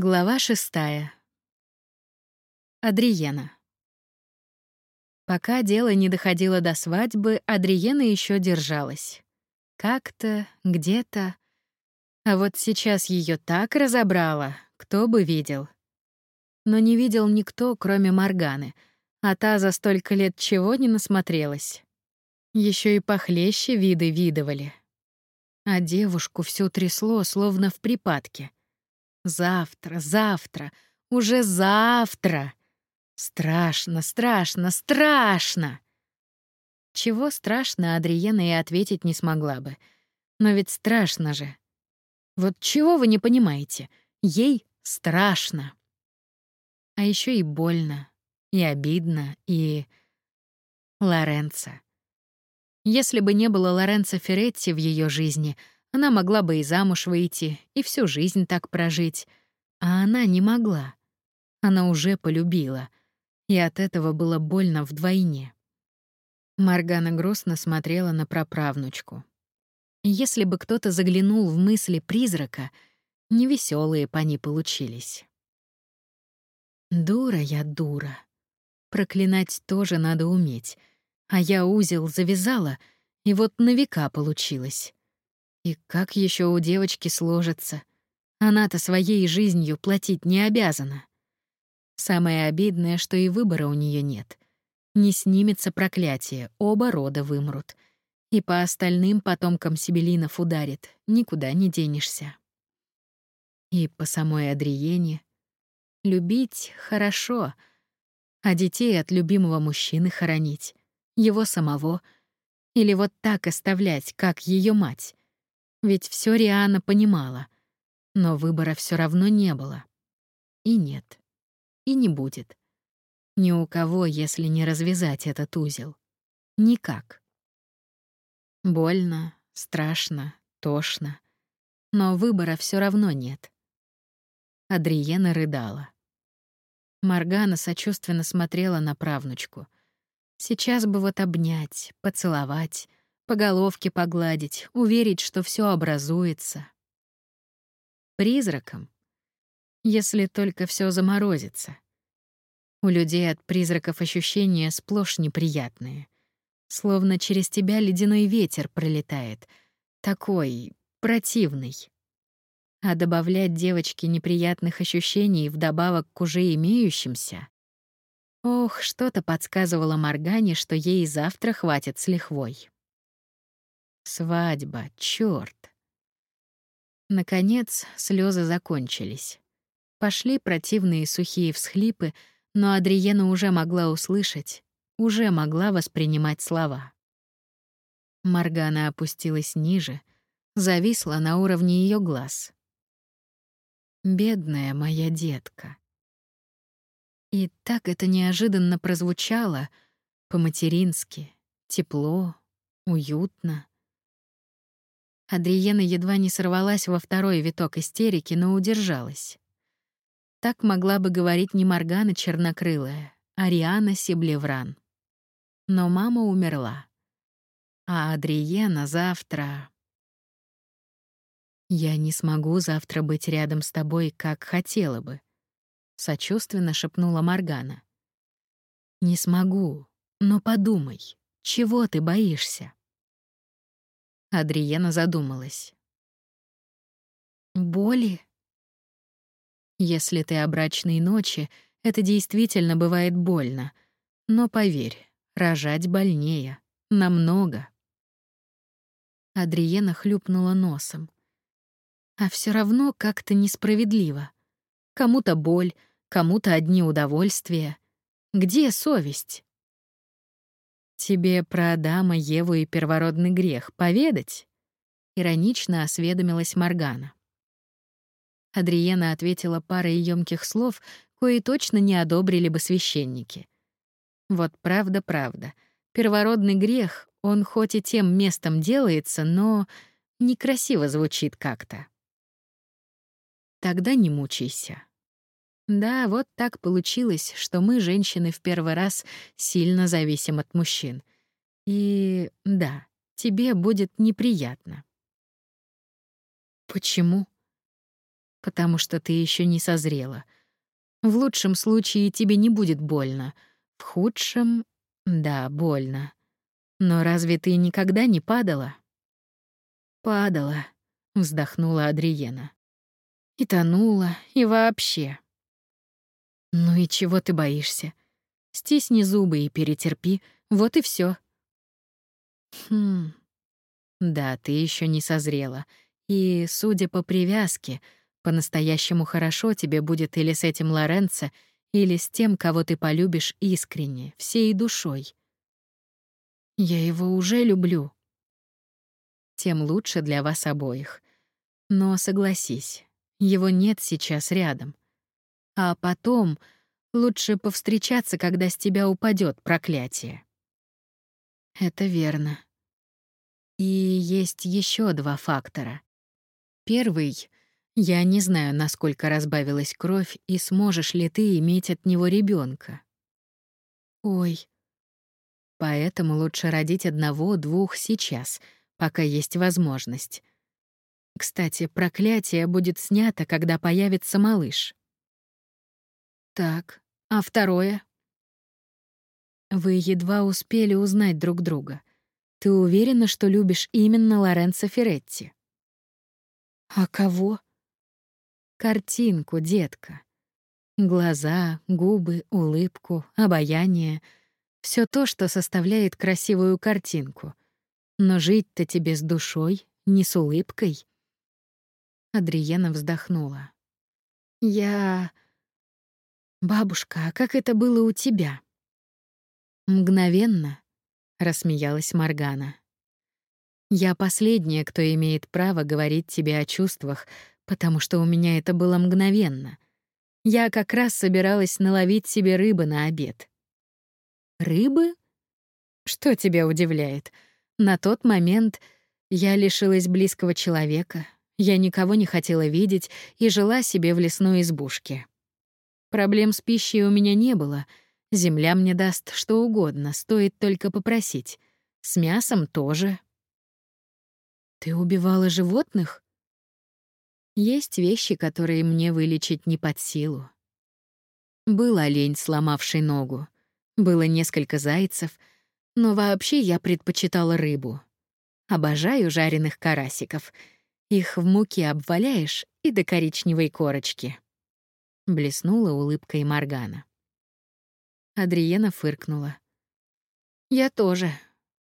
Глава шестая. Адриена. Пока дело не доходило до свадьбы, Адриена еще держалась. Как-то, где-то. А вот сейчас ее так разобрало, кто бы видел. Но не видел никто, кроме Морганы, а та за столько лет чего не насмотрелась. Еще и похлеще виды видывали. А девушку всю трясло, словно в припадке — Завтра, завтра, уже завтра. Страшно, страшно, страшно. Чего страшно, Адриена и ответить не смогла бы. Но ведь страшно же. Вот чего вы не понимаете? Ей страшно. А еще и больно, и обидно, и... Лоренцо. Если бы не было Лоренцо Феретти в ее жизни — она могла бы и замуж выйти, и всю жизнь так прожить. А она не могла. Она уже полюбила. И от этого было больно вдвойне. Маргана грустно смотрела на праправнучку. Если бы кто-то заглянул в мысли призрака, невеселые ней получились. Дура я дура. Проклинать тоже надо уметь. А я узел завязала, и вот на века получилось. И как еще у девочки сложится? Она-то своей жизнью платить не обязана. Самое обидное, что и выбора у нее нет. Не снимется проклятие, оба рода вымрут. И по остальным потомкам Сибелинов ударит, никуда не денешься. И по самой Адриене. Любить хорошо, а детей от любимого мужчины хоронить, его самого, или вот так оставлять, как ее мать. Ведь все Риана понимала, но выбора все равно не было. И нет. И не будет. Ни у кого, если не развязать этот узел. Никак. Больно, страшно, тошно. Но выбора все равно нет. Адриена рыдала. Маргана сочувственно смотрела на правнучку. Сейчас бы вот обнять, поцеловать, по головке погладить, уверить, что все образуется. Призраком, если только все заморозится. У людей от призраков ощущения сплошь неприятные. Словно через тебя ледяной ветер пролетает. Такой противный. А добавлять девочке неприятных ощущений вдобавок к уже имеющимся... Ох, что-то подсказывало Моргане, что ей завтра хватит с лихвой. Свадьба, чёрт. Наконец, слезы закончились. Пошли противные сухие всхлипы, но Адриена уже могла услышать, уже могла воспринимать слова. Маргана опустилась ниже, зависла на уровне ее глаз. «Бедная моя детка». И так это неожиданно прозвучало, по-матерински, тепло, уютно. Адриена едва не сорвалась во второй виток истерики, но удержалась. Так могла бы говорить не Моргана Чернокрылая, а Риана Сиблевран. Но мама умерла. А Адриена завтра... «Я не смогу завтра быть рядом с тобой, как хотела бы», — сочувственно шепнула Моргана. «Не смогу, но подумай, чего ты боишься?» Адриена задумалась. Боли? Если ты о брачной ночи, это действительно бывает больно. Но поверь, рожать больнее. Намного. Адриена хлюпнула носом. А все равно как-то несправедливо. Кому-то боль, кому-то одни удовольствия. Где совесть? «Тебе про Адама, Еву и первородный грех поведать?» — иронично осведомилась Моргана. Адриена ответила парой ёмких слов, кои точно не одобрили бы священники. Вот правда-правда, первородный грех, он хоть и тем местом делается, но некрасиво звучит как-то. Тогда не мучайся. Да, вот так получилось, что мы, женщины, в первый раз сильно зависим от мужчин. И да, тебе будет неприятно. Почему? потому что ты еще не созрела. В лучшем случае тебе не будет больно. В худшем — да, больно. Но разве ты никогда не падала? Падала, вздохнула Адриена. И тонула, и вообще. Ну и чего ты боишься? Стисни зубы и перетерпи, вот и все. Хм. Да, ты еще не созрела. И, судя по привязке, по-настоящему хорошо тебе будет или с этим Лоренцо, или с тем, кого ты полюбишь искренне, всей душой. Я его уже люблю. Тем лучше для вас обоих. Но согласись, его нет сейчас рядом. А потом лучше повстречаться, когда с тебя упадет проклятие. Это верно. И есть еще два фактора. Первый — я не знаю, насколько разбавилась кровь и сможешь ли ты иметь от него ребенка. Ой. Поэтому лучше родить одного-двух сейчас, пока есть возможность. Кстати, проклятие будет снято, когда появится малыш. Так, а второе? Вы едва успели узнать друг друга. Ты уверена, что любишь именно Лоренцо Феретти? А кого? Картинку, детка. Глаза, губы, улыбку, обаяние — все то, что составляет красивую картинку. Но жить-то тебе с душой, не с улыбкой. Адриена вздохнула. Я... Бабушка, а как это было у тебя? Мгновенно, рассмеялась Маргана. Я последняя, кто имеет право говорить тебе о чувствах, потому что у меня это было мгновенно. Я как раз собиралась наловить себе рыбы на обед. Рыбы? Что тебя удивляет? На тот момент я лишилась близкого человека, я никого не хотела видеть и жила себе в лесной избушке. Проблем с пищей у меня не было. Земля мне даст что угодно, стоит только попросить. С мясом тоже. Ты убивала животных? Есть вещи, которые мне вылечить не под силу. Был олень, сломавший ногу. Было несколько зайцев, но вообще я предпочитала рыбу. Обожаю жареных карасиков. Их в муке обваляешь и до коричневой корочки. Блеснула улыбкой Маргана. Адриена фыркнула. Я тоже.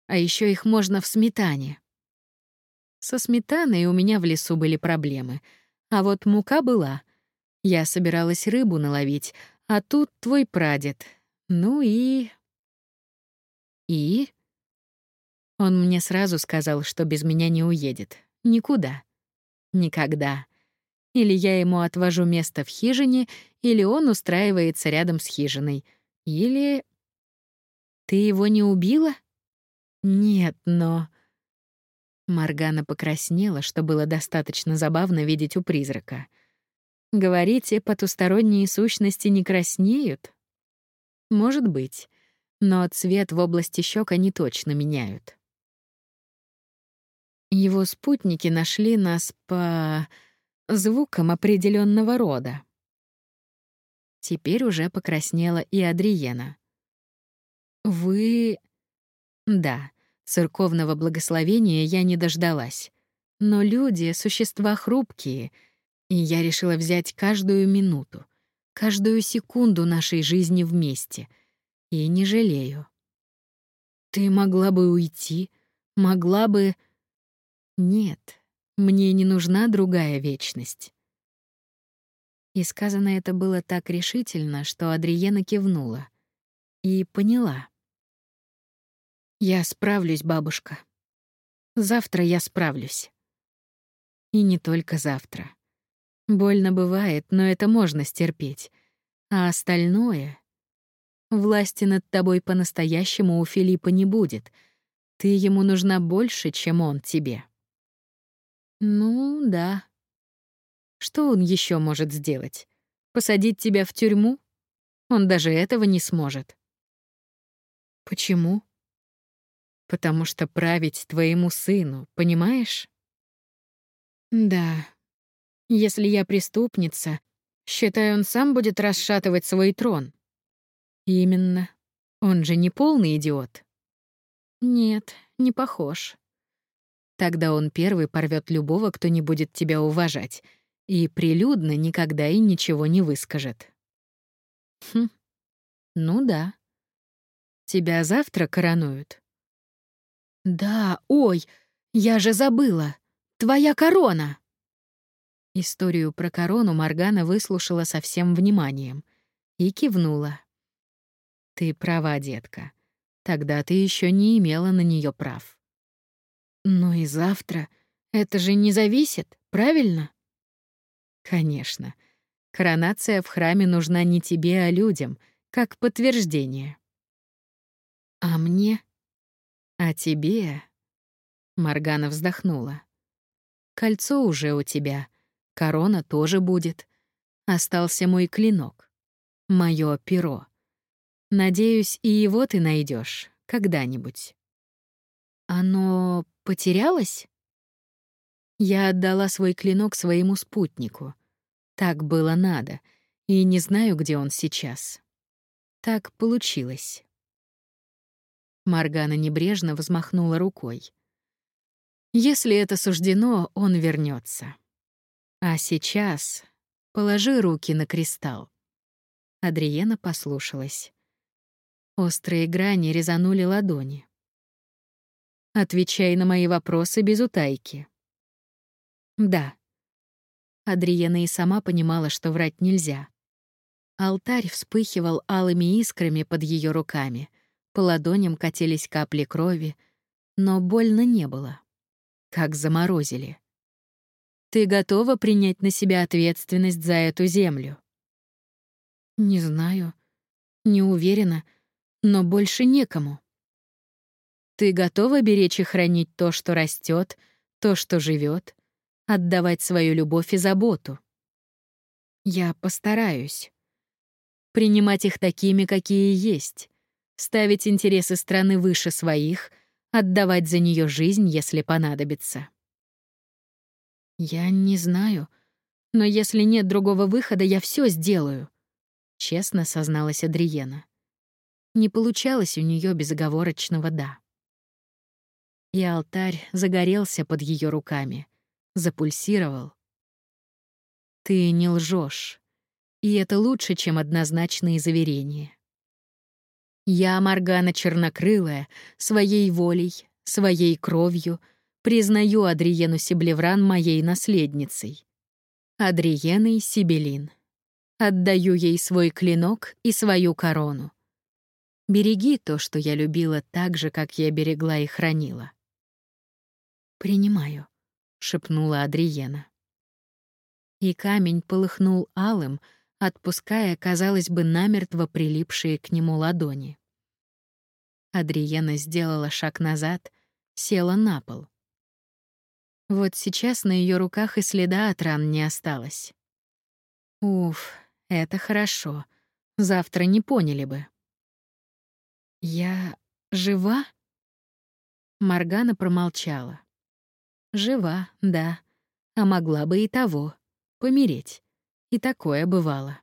А еще их можно в сметане. Со сметаной у меня в лесу были проблемы, а вот мука была. Я собиралась рыбу наловить, а тут твой прадед. Ну и... И? Он мне сразу сказал, что без меня не уедет. Никуда. Никогда. Или я ему отвожу место в хижине, или он устраивается рядом с хижиной. Или... Ты его не убила? Нет, но... Маргана покраснела, что было достаточно забавно видеть у призрака. Говорите, потусторонние сущности не краснеют? Может быть, но цвет в области щек они точно меняют. Его спутники нашли нас по звукам определенного рода. Теперь уже покраснела и Адриена. Вы... Да, Церковного благословения я не дождалась. Но люди — существа хрупкие, и я решила взять каждую минуту, каждую секунду нашей жизни вместе. И не жалею. Ты могла бы уйти, могла бы... Нет, мне не нужна другая вечность. И сказано это было так решительно, что Адриена кивнула. И поняла. Я справлюсь, бабушка. Завтра я справлюсь. И не только завтра. Больно бывает, но это можно стерпеть. А остальное... Власти над тобой по-настоящему у Филиппа не будет. Ты ему нужна больше, чем он тебе. Ну, да. Что он еще может сделать? Посадить тебя в тюрьму? Он даже этого не сможет. Почему? потому что править твоему сыну, понимаешь? Да. Если я преступница, считай, он сам будет расшатывать свой трон. Именно. Он же не полный идиот. Нет, не похож. Тогда он первый порвет любого, кто не будет тебя уважать, и прилюдно никогда и ничего не выскажет. Хм. Ну да. Тебя завтра коронуют? Да, ой, я же забыла. Твоя корона. Историю про корону Маргана выслушала со всем вниманием и кивнула. Ты права, детка. Тогда ты еще не имела на нее прав. Но и завтра это же не зависит, правильно? Конечно. Коронация в храме нужна не тебе, а людям, как подтверждение. А мне? А тебе? Маргана вздохнула. Кольцо уже у тебя — Корона тоже будет. Остался мой клинок. Моё перо. Надеюсь, и его ты найдешь когда-нибудь. Оно потерялось? Я отдала свой клинок своему спутнику. Так было надо, и не знаю, где он сейчас. Так получилось. Маргана небрежно взмахнула рукой. Если это суждено, он вернется. А сейчас положи руки на кристалл. Адриена послушалась. Острые грани резанули ладони. Отвечай на мои вопросы без утайки. Да. Адриена и сама понимала, что врать нельзя. Алтарь вспыхивал алыми искрами под ее руками, по ладоням катились капли крови, но больно не было. Как заморозили. Ты готова принять на себя ответственность за эту землю? Не знаю. Не уверена, но больше некому. Ты готова беречь и хранить то, что растет, то, что живет, отдавать свою любовь и заботу? Я постараюсь. Принимать их такими, какие есть, ставить интересы страны выше своих, отдавать за нее жизнь, если понадобится. Я не знаю, но если нет другого выхода, я все сделаю, честно созналась Адриена. Не получалось у нее безоговорочного да. И алтарь загорелся под ее руками, запульсировал. Ты не лжешь, и это лучше, чем однозначные заверения. Я, Маргана Чернокрылая, своей волей, своей кровью — Признаю Адриену Сиблевран моей наследницей. Адриеной Сибелин. Отдаю ей свой клинок и свою корону. Береги то, что я любила так же, как я берегла и хранила. «Принимаю», — шепнула Адриена. И камень полыхнул алым, отпуская, казалось бы, намертво прилипшие к нему ладони. Адриена сделала шаг назад, села на пол. Вот сейчас на ее руках и следа от ран не осталось. Уф, это хорошо. Завтра не поняли бы. Я жива? Маргана промолчала. Жива, да. А могла бы и того. Помереть. И такое бывало.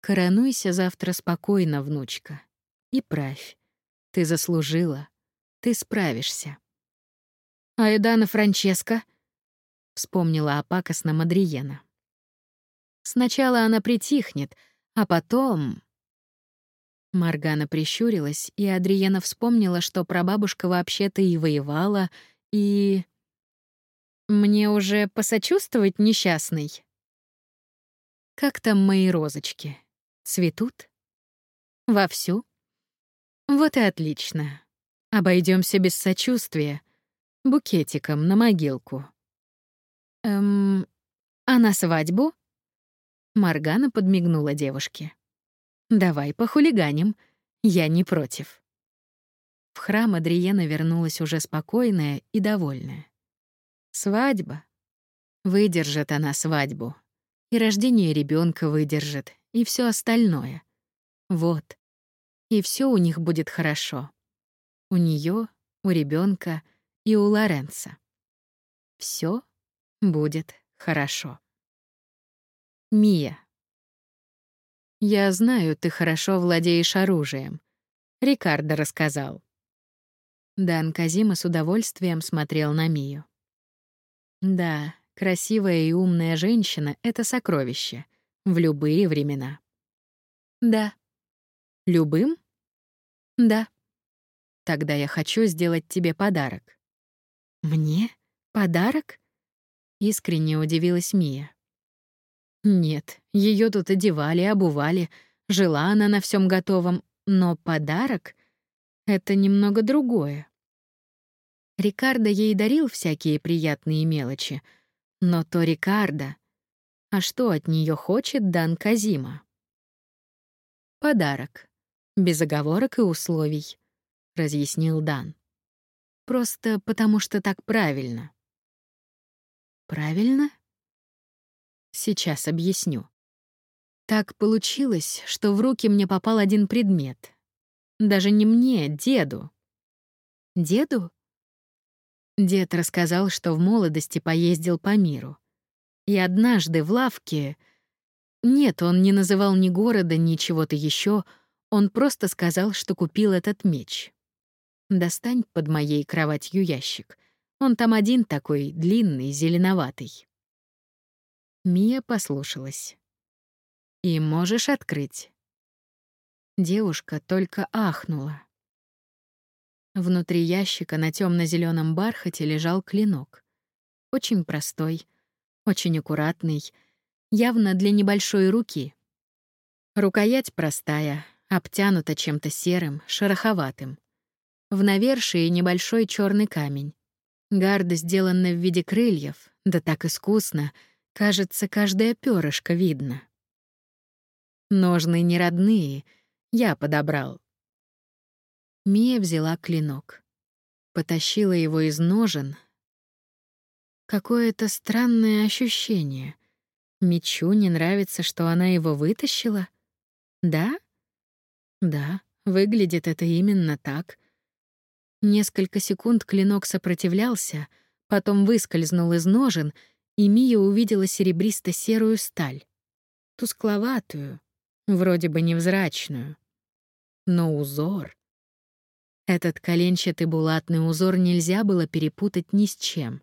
Коронуйся завтра спокойно, внучка. И правь. Ты заслужила. Ты справишься. «Айдана Франческо», — вспомнила о пакостном Адриена. «Сначала она притихнет, а потом...» Маргана прищурилась, и Адриена вспомнила, что прабабушка вообще-то и воевала, и... «Мне уже посочувствовать несчастный?» «Как там мои розочки? Цветут?» «Вовсю?» «Вот и отлично. Обойдемся без сочувствия букетиком на могилку. Эм, а на свадьбу? Маргана подмигнула девушке. Давай похулиганим, я не против. В храм Адриена вернулась уже спокойная и довольная. Свадьба. Выдержит она свадьбу. И рождение ребенка выдержит, и все остальное. Вот. И все у них будет хорошо. У нее, у ребенка и у Лоренца. Все будет Хорошо. Мия. Я знаю, ты хорошо владеешь оружием. Рикардо рассказал. Дан Казима с удовольствием смотрел на Мию. Да, красивая и умная женщина — это сокровище. В любые времена. Да. Любым? Да. Тогда я хочу сделать тебе подарок. Мне? Подарок? Искренне удивилась Мия. Нет, ее тут одевали, обували, жила она на всем готовом, но подарок — это немного другое. Рикардо ей дарил всякие приятные мелочи, но то Рикардо. А что от нее хочет Дан Казима? Подарок. Без оговорок и условий, разъяснил Дан. Просто потому что так правильно. Правильно? Сейчас объясню. Так получилось, что в руки мне попал один предмет. Даже не мне, деду. Деду? Дед рассказал, что в молодости поездил по миру. И однажды в лавке... Нет, он не называл ни города, ни чего-то еще. Он просто сказал, что купил этот меч. Достань под моей кроватью ящик. Он там один такой, длинный, зеленоватый. Мия послушалась. «И можешь открыть». Девушка только ахнула. Внутри ящика на темно зеленом бархате лежал клинок. Очень простой, очень аккуратный, явно для небольшой руки. Рукоять простая, обтянута чем-то серым, шероховатым. В навершии небольшой черный камень. Гарда сделана в виде крыльев, да так искусно — Кажется, каждое перышко видно. Ножны не родные, я подобрал. Мия взяла клинок. Потащила его из ножен. Какое-то странное ощущение. Мечу не нравится, что она его вытащила? Да? Да, выглядит это именно так. Несколько секунд клинок сопротивлялся, потом выскользнул из ножен — и Мия увидела серебристо-серую сталь. Тускловатую, вроде бы невзрачную. Но узор... Этот коленчатый булатный узор нельзя было перепутать ни с чем.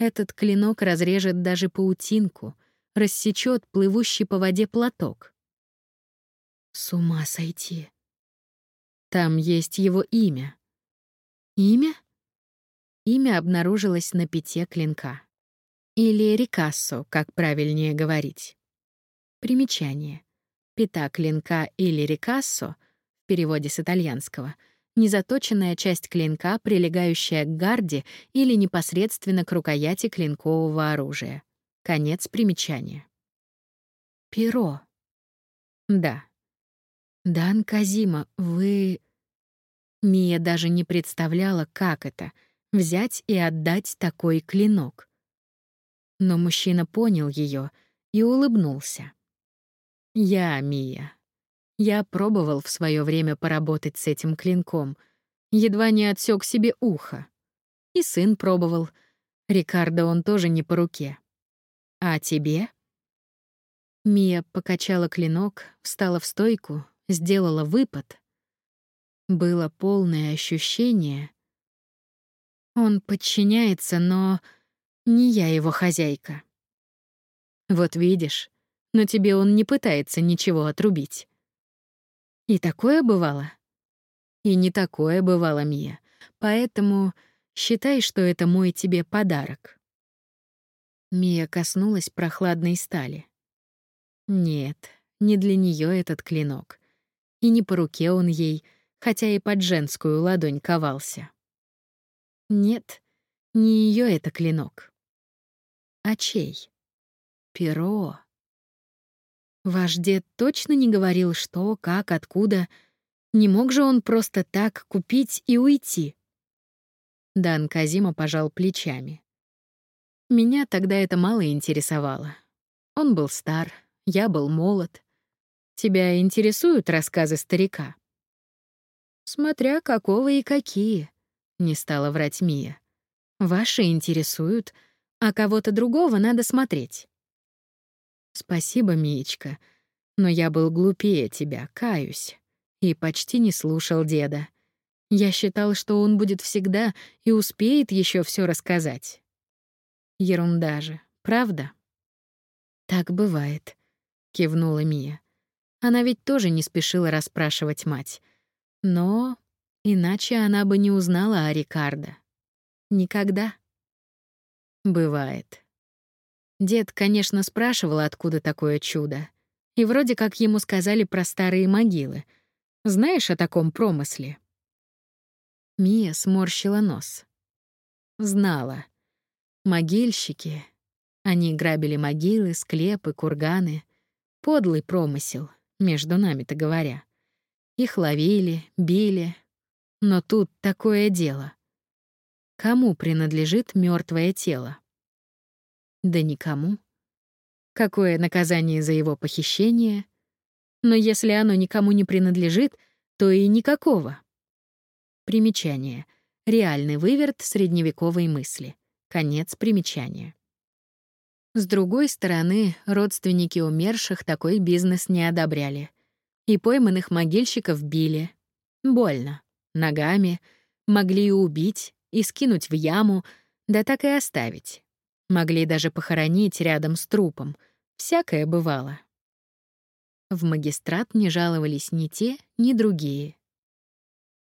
Этот клинок разрежет даже паутинку, рассечет плывущий по воде платок. С ума сойти. Там есть его имя. Имя? Имя обнаружилось на пяте клинка. Или рикассо, как правильнее говорить. Примечание. Пята клинка или рикассо в переводе с итальянского — незаточенная часть клинка, прилегающая к гарде или непосредственно к рукояти клинкового оружия. Конец примечания. Перо. Да. Дан Казима, вы... Мия даже не представляла, как это — взять и отдать такой клинок. Но мужчина понял ее и улыбнулся. «Я, Мия. Я пробовал в свое время поработать с этим клинком. Едва не отсек себе ухо. И сын пробовал. Рикардо он тоже не по руке. А тебе?» Мия покачала клинок, встала в стойку, сделала выпад. Было полное ощущение. Он подчиняется, но не я его хозяйка. Вот видишь, но тебе он не пытается ничего отрубить. И такое бывало? И не такое бывало, Мия. Поэтому считай, что это мой тебе подарок. Мия коснулась прохладной стали. Нет, не для нее этот клинок. И не по руке он ей, хотя и под женскую ладонь ковался. Нет, не ее это клинок. А чей? Перо. Ваш дед точно не говорил, что, как, откуда. Не мог же он просто так купить и уйти? Дан Казима пожал плечами. Меня тогда это мало интересовало. Он был стар, я был молод. Тебя интересуют рассказы старика? Смотря какого и какие, не стала врать Мия. Ваши интересуют — а кого-то другого надо смотреть. Спасибо, Миечка, но я был глупее тебя, каюсь, и почти не слушал деда. Я считал, что он будет всегда и успеет еще все рассказать. Ерунда же, правда? Так бывает, кивнула Мия. Она ведь тоже не спешила расспрашивать мать. Но иначе она бы не узнала о Рикардо. Никогда. Бывает. Дед, конечно, спрашивал, откуда такое чудо. И вроде как ему сказали про старые могилы. Знаешь о таком промысле? Мия сморщила нос. Знала. Могильщики. Они грабили могилы, склепы, курганы. Подлый промысел, между нами-то говоря. Их ловили, били. Но тут такое дело. Кому принадлежит мертвое тело? Да никому. Какое наказание за его похищение? Но если оно никому не принадлежит, то и никакого. Примечание. Реальный выверт средневековой мысли. Конец примечания. С другой стороны, родственники умерших такой бизнес не одобряли. И пойманных могильщиков били. Больно. Ногами. Могли и убить, и скинуть в яму, да так и оставить. Могли даже похоронить рядом с трупом. Всякое бывало. В магистрат не жаловались ни те, ни другие.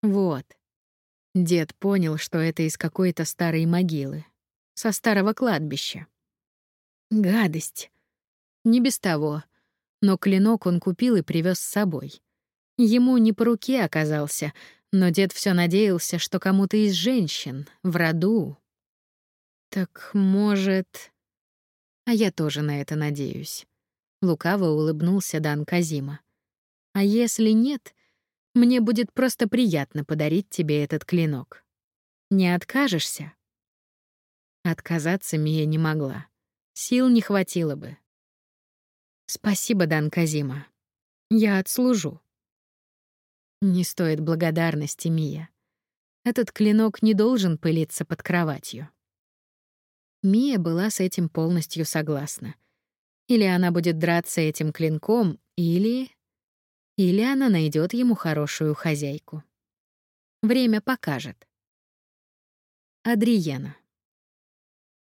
Вот. Дед понял, что это из какой-то старой могилы. Со старого кладбища. Гадость. Не без того. Но клинок он купил и привез с собой. Ему не по руке оказался, но дед все надеялся, что кому-то из женщин, в роду, так, может... А я тоже на это надеюсь. Лукаво улыбнулся Дан Казима. А если нет, мне будет просто приятно подарить тебе этот клинок. Не откажешься? Отказаться Мия не могла. Сил не хватило бы. Спасибо, Дан Казима. Я отслужу. Не стоит благодарности, Мия. Этот клинок не должен пылиться под кроватью. Мия была с этим полностью согласна. Или она будет драться этим клинком, или... Или она найдет ему хорошую хозяйку. Время покажет. Адриена.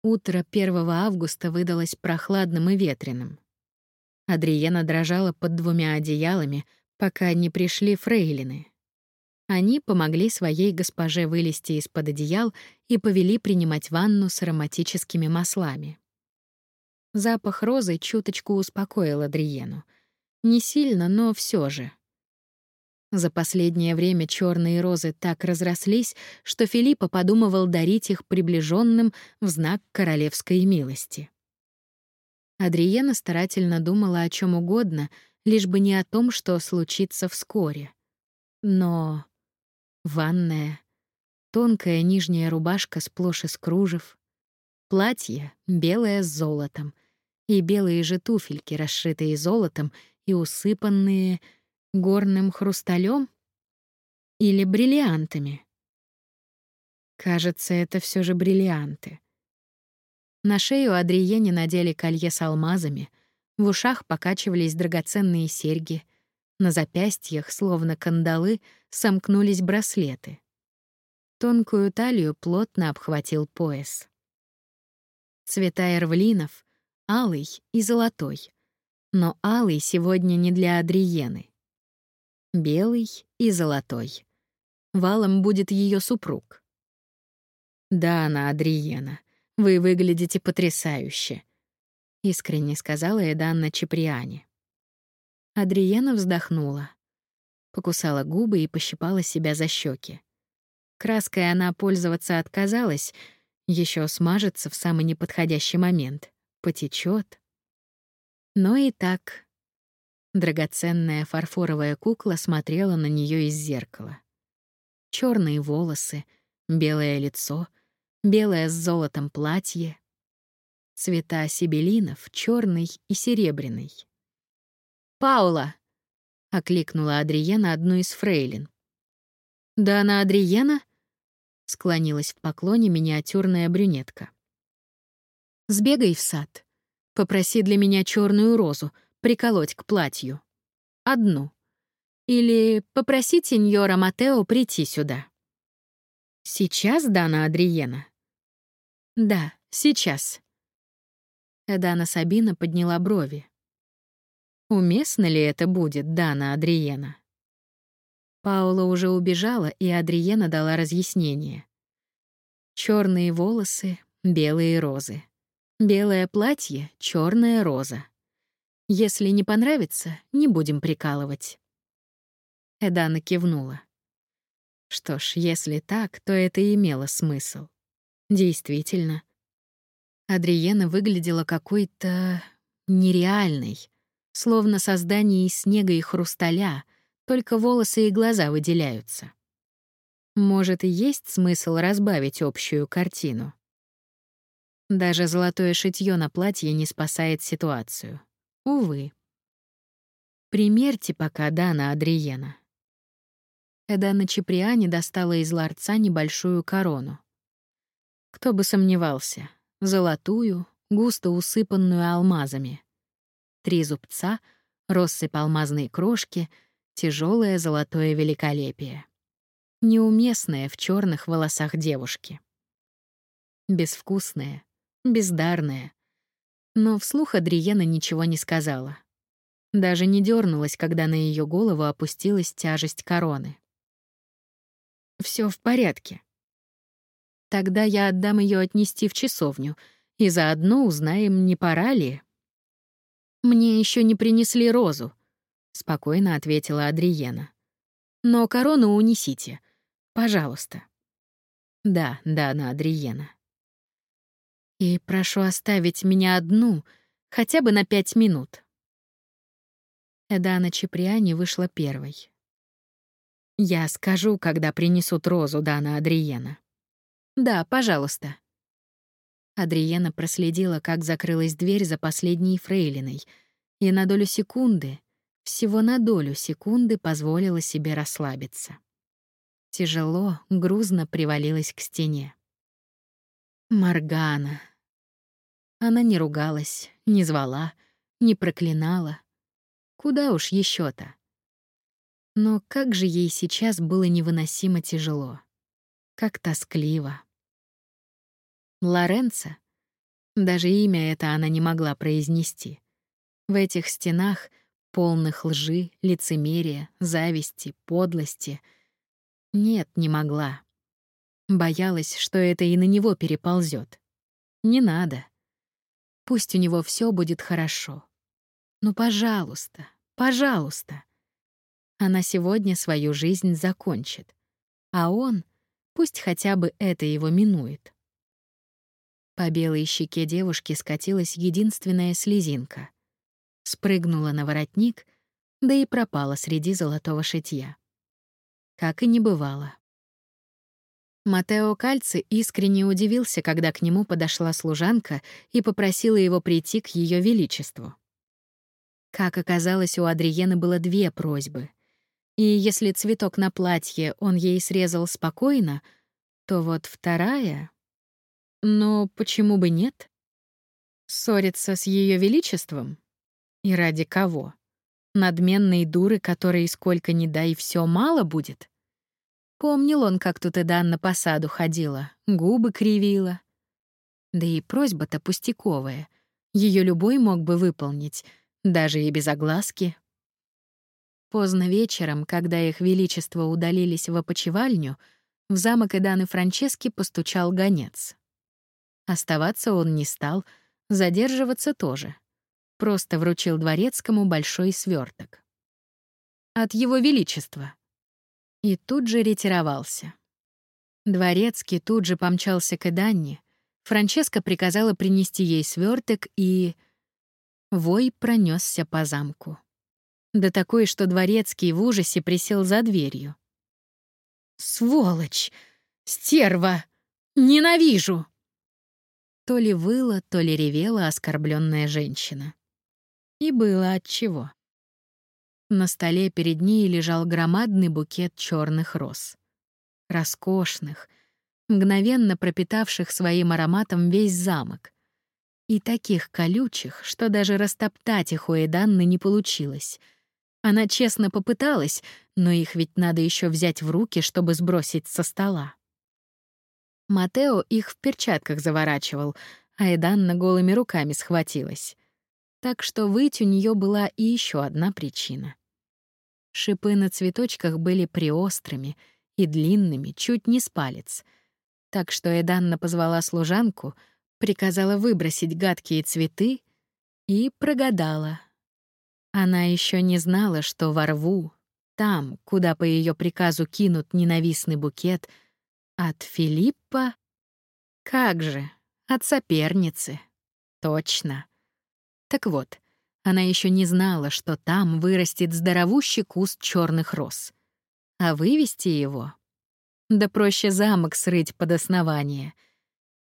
Утро 1 августа выдалось прохладным и ветреным. Адриена дрожала под двумя одеялами, пока не пришли фрейлины. Они помогли своей госпоже вылезти из-под одеял и повели принимать ванну с ароматическими маслами. Запах розы чуточку успокоил Адриену. Не сильно, но все же. За последнее время черные розы так разрослись, что Филиппа подумывал дарить их приближенным в знак королевской милости. Адриена старательно думала о чем угодно, лишь бы не о том, что случится вскоре. Но Ванная, тонкая нижняя рубашка сплошь из кружев, платье белое с золотом и белые же туфельки, расшитые золотом и усыпанные горным хрусталем или бриллиантами. Кажется, это все же бриллианты. На шею Адриене надели колье с алмазами, в ушах покачивались драгоценные серьги — на запястьях, словно кандалы, сомкнулись браслеты. Тонкую талию плотно обхватил пояс. Цвета эрвлинов — алый и золотой. Но алый сегодня не для Адриены. Белый и золотой. Валом будет ее супруг. «Да, она Адриена. Вы выглядите потрясающе», — искренне сказала Эданна Чеприане. Адриена вздохнула. Покусала губы и пощипала себя за щеки. Краской она пользоваться отказалась, еще смажется в самый неподходящий момент, потечет. Но и так. Драгоценная фарфоровая кукла смотрела на нее из зеркала. Черные волосы, белое лицо, белое с золотом платье, цвета сибелинов, черный и серебряный. «Паула!» — окликнула Адриена одну из фрейлин. «Да она Адриена?» — склонилась в поклоне миниатюрная брюнетка. Сбегай в сад. Попроси для меня черную розу приколоть к платью. Одну. Или попроси сеньора Матео прийти сюда. Сейчас, Дана Адриена? Да, сейчас. Эдана Сабина подняла брови. Уместно ли это будет, Дана Адриена? Паула уже убежала, и Адриена дала разъяснение. Черные волосы, белые розы. Белое платье, черная роза. Если не понравится, не будем прикалывать. Эдана кивнула. Что ж, если так, то это имело смысл. Действительно. Адриена выглядела какой-то нереальной, словно создание из снега и хрусталя, только волосы и глаза выделяются. Может, и есть смысл разбавить общую картину. Даже золотое шитье на платье не спасает ситуацию. Увы. Примерьте пока Дана Адриена. Эдана Чиприани достала из ларца небольшую корону. Кто бы сомневался, золотую, густо усыпанную алмазами. Три зубца, россыпь алмазной крошки, тяжелое золотое великолепие. Неуместное в черных волосах девушки. Безвкусное, бездарное. Но вслух Адриена ничего не сказала. Даже не дернулась, когда на ее голову опустилась тяжесть короны. Все в порядке. Тогда я отдам ее отнести в часовню, и заодно узнаем, не пора ли. Мне еще не принесли розу, спокойно ответила Адриена. Но корону унесите, пожалуйста. Да, да, на Адриена. И прошу оставить меня одну, хотя бы на пять минут. Эдана Чеприани вышла первой. Я скажу, когда принесут розу Дана Адриена. Да, пожалуйста. Адриена проследила, как закрылась дверь за последней фрейлиной, и на долю секунды, всего на долю секунды позволила себе расслабиться. Тяжело, грузно привалилась к стене. Маргана. Она не ругалась, не звала, не проклинала. Куда уж еще то но как же ей сейчас было невыносимо тяжело. Как тоскливо. Лоренцо? Даже имя это она не могла произнести. В этих стенах, полных лжи, лицемерия, зависти, подлости. Нет, не могла. Боялась, что это и на него переползет. Не надо. Пусть у него все будет хорошо. Ну, пожалуйста, пожалуйста. Она сегодня свою жизнь закончит. А он, пусть хотя бы это его минует. По белой щеке девушки скатилась единственная слезинка. Спрыгнула на воротник, да и пропала среди золотого шитья. Как и не бывало. Матео Кальци искренне удивился, когда к нему подошла служанка и попросила его прийти к Ее Величеству. Как оказалось, у Адриены было две просьбы. И если цветок на платье он ей срезал спокойно, то вот вторая... Но почему бы нет? Ссориться с Ее Величеством? И ради кого? Надменной дуры, которой сколько ни дай, все мало будет? Помнил он, как тут и Данна по саду ходила, губы кривила. Да и просьба-то пустяковая. Ее любой мог бы выполнить, даже и без огласки. Поздно вечером, когда их величество удалились в опочивальню, в замок Эданы Франчески постучал гонец. Оставаться он не стал, задерживаться тоже. Просто вручил дворецкому большой сверток. От его величества. И тут же ретировался. Дворецкий тут же помчался к Эданне. Франческа приказала принести ей сверток и... Вой пронесся по замку да такой, что дворецкий в ужасе присел за дверью. «Сволочь! Стерва! Ненавижу!» То ли выла, то ли ревела оскорбленная женщина. И было отчего. На столе перед ней лежал громадный букет черных роз. Роскошных, мгновенно пропитавших своим ароматом весь замок. и таких колючих, что даже растоптать их у Эданны не получилось. Она честно попыталась, но их ведь надо еще взять в руки, чтобы сбросить со стола. Матео их в перчатках заворачивал, а Эданна голыми руками схватилась. Так что выть у нее была и еще одна причина. Шипы на цветочках были приострыми и длинными, чуть не с палец. Так что Эданна позвала служанку, приказала выбросить гадкие цветы и прогадала. Она еще не знала, что во рву, там, куда по ее приказу кинут ненавистный букет, от Филиппа... Как же, от соперницы. Точно. Так вот, она еще не знала, что там вырастет здоровущий куст черных роз. А вывести его? Да проще замок срыть под основание.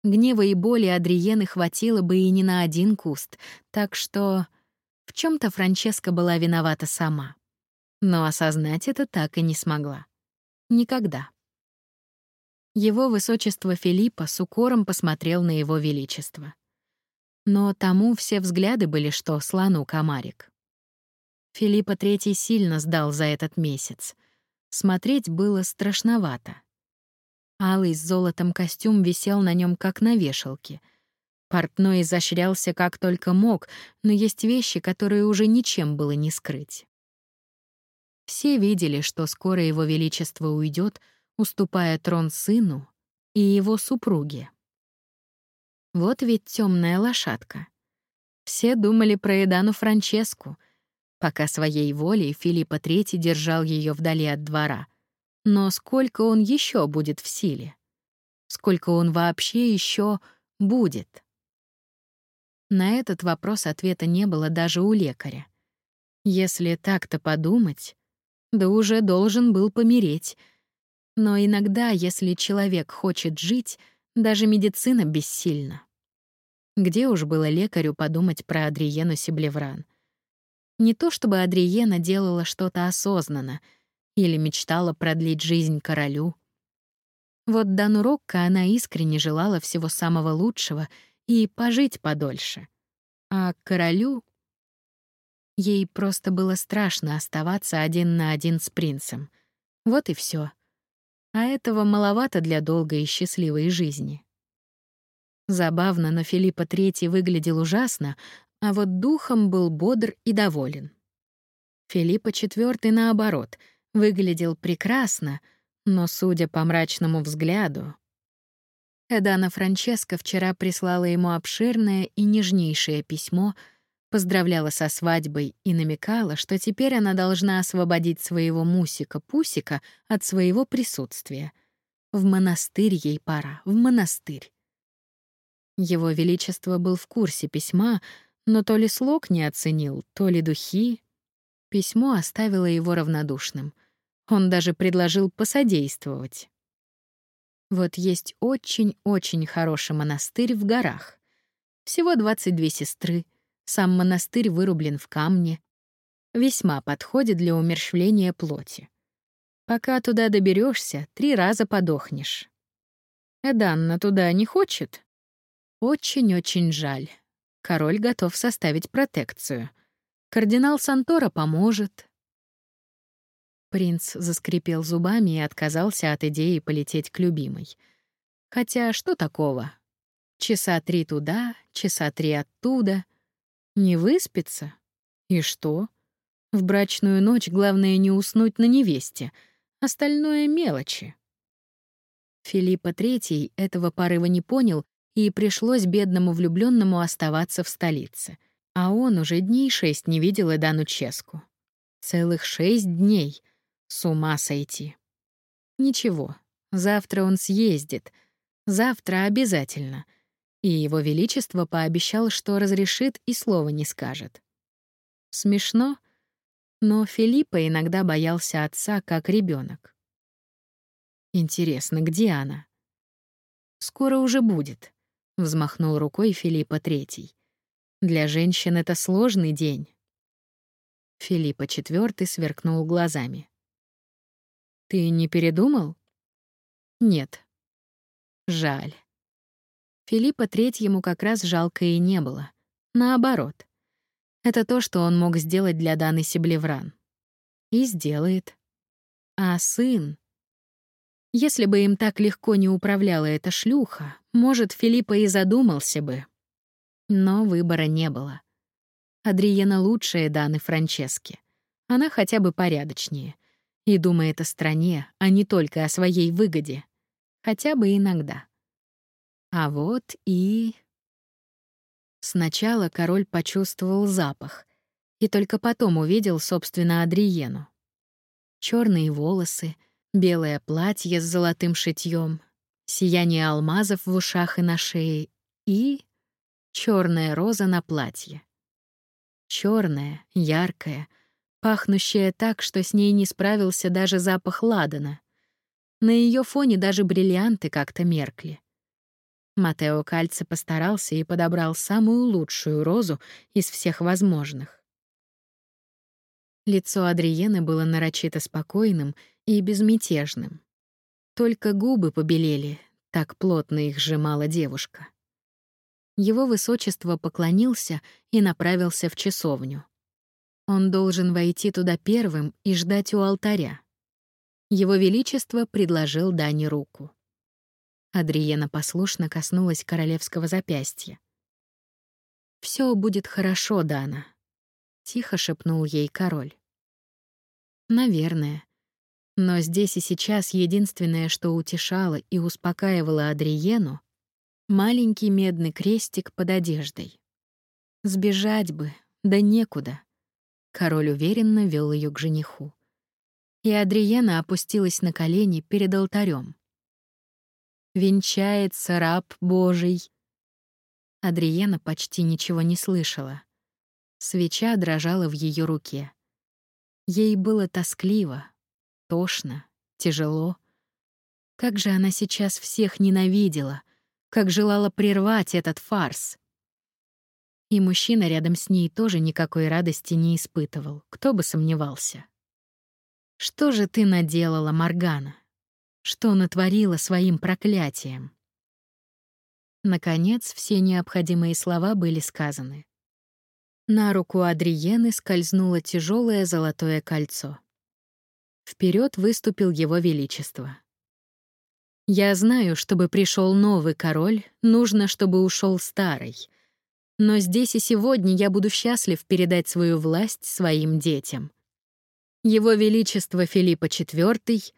Гнева и боли Адриены хватило бы и не на один куст, так что в чем то Франческа была виновата сама. Но осознать это так и не смогла. Никогда. Его высочество Филиппа с укором посмотрел на его величество. Но тому все взгляды были, что слону комарик. Филиппа III сильно сдал за этот месяц. Смотреть было страшновато. Алый с золотом костюм висел на нем как на вешалке. Портной изощрялся как только мог, но есть вещи, которые уже ничем было не скрыть. Все видели, что скоро его величество уйдет, уступая трон сыну и его супруге. Вот ведь темная лошадка. Все думали про Эдану Франческу, пока своей волей Филиппа III держал ее вдали от двора. Но сколько он еще будет в силе? Сколько он вообще еще будет? На этот вопрос ответа не было даже у лекаря. Если так-то подумать, да уже должен был помереть. Но иногда, если человек хочет жить, даже медицина бессильна. Где уж было лекарю подумать про Адриену Сиблевран? Не то чтобы Адриена делала что-то осознанно или мечтала продлить жизнь королю. Вот Дану Рокко она искренне желала всего самого лучшего и пожить подольше. А королю... Ей просто было страшно оставаться один на один с принцем. Вот и все а этого маловато для долгой и счастливой жизни. Забавно, но Филиппа III выглядел ужасно, а вот духом был бодр и доволен. Филиппа IV, наоборот, выглядел прекрасно, но, судя по мрачному взгляду... Эдана Франческо вчера прислала ему обширное и нежнейшее письмо — поздравляла со свадьбой и намекала, что теперь она должна освободить своего Мусика-Пусика от своего присутствия. В монастырь ей пора, в монастырь. Его Величество был в курсе письма, но то ли слог не оценил, то ли духи. Письмо оставило его равнодушным. Он даже предложил посодействовать. Вот есть очень-очень хороший монастырь в горах. Всего 22 сестры — сам монастырь вырублен в камне. Весьма подходит для умерщвления плоти. Пока туда доберешься, три раза подохнешь. Эданна туда не хочет? Очень-очень жаль. Король готов составить протекцию. Кардинал Сантора поможет. Принц заскрипел зубами и отказался от идеи полететь к любимой. Хотя что такого? Часа три туда, часа три оттуда. Не выспится? И что? В брачную ночь главное не уснуть на невесте, остальное — мелочи. Филиппа III этого порыва не понял, и пришлось бедному влюбленному оставаться в столице. А он уже дней шесть не видел Эдану Ческу. Целых шесть дней. С ума сойти. Ничего, завтра он съездит. Завтра обязательно — и его величество пообещал, что разрешит и слова не скажет. Смешно, но Филиппа иногда боялся отца как ребенок. Интересно, где она? Скоро уже будет, взмахнул рукой Филиппа Третий. Для женщин это сложный день. Филиппа Четвертый сверкнул глазами. Ты не передумал? Нет. Жаль. Филиппа Третьему как раз жалко и не было. Наоборот. Это то, что он мог сделать для Даны Сиблевран. И сделает. А сын... Если бы им так легко не управляла эта шлюха, может, Филиппа и задумался бы. Но выбора не было. Адриена лучшая Даны Франчески. Она хотя бы порядочнее. И думает о стране, а не только о своей выгоде. Хотя бы иногда. А вот и... Сначала король почувствовал запах, и только потом увидел, собственно, Адриену. Черные волосы, белое платье с золотым шитьем, сияние алмазов в ушах и на шее и черная роза на платье. Черная, яркая, пахнущая так, что с ней не справился даже запах ладана. На ее фоне даже бриллианты как-то меркли. Матео Кальце постарался и подобрал самую лучшую розу из всех возможных. Лицо Адриены было нарочито спокойным и безмятежным. Только губы побелели, так плотно их сжимала девушка. Его высочество поклонился и направился в часовню. Он должен войти туда первым и ждать у алтаря. Его величество предложил Дане руку. Адриена послушно коснулась королевского запястья. Все будет хорошо, Дана», — тихо шепнул ей король. «Наверное. Но здесь и сейчас единственное, что утешало и успокаивало Адриену — маленький медный крестик под одеждой. Сбежать бы, да некуда». Король уверенно вел ее к жениху. И Адриена опустилась на колени перед алтарем венчается раб Божий. Адриена почти ничего не слышала. Свеча дрожала в ее руке. Ей было тоскливо, тошно, тяжело. Как же она сейчас всех ненавидела, как желала прервать этот фарс. И мужчина рядом с ней тоже никакой радости не испытывал, кто бы сомневался. «Что же ты наделала, Маргана? Что натворила своим проклятием. Наконец, все необходимые слова были сказаны. На руку Адриены скользнуло тяжелое золотое кольцо. Вперед выступил его величество. Я знаю, чтобы пришел новый король, нужно, чтобы ушел старый. Но здесь и сегодня я буду счастлив передать свою власть своим детям. Его Величество Филиппа IV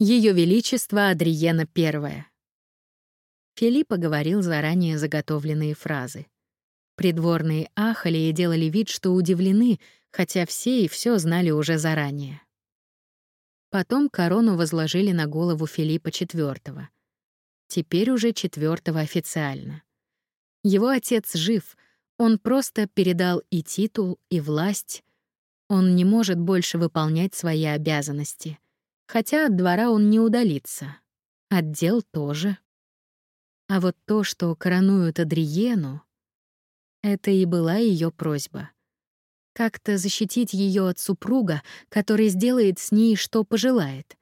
ее Величество Адриена I. Филиппа говорил заранее заготовленные фразы. Придворные ахали и делали вид, что удивлены, хотя все и все знали уже заранее. Потом корону возложили на голову Филиппа IV. Теперь уже четвертого официально. Его отец жив, он просто передал и титул, и власть. Он не может больше выполнять свои обязанности — Хотя от двора он не удалится. Отдел тоже. А вот то, что коронуют Адриену, это и была ее просьба. Как-то защитить ее от супруга, который сделает с ней, что пожелает.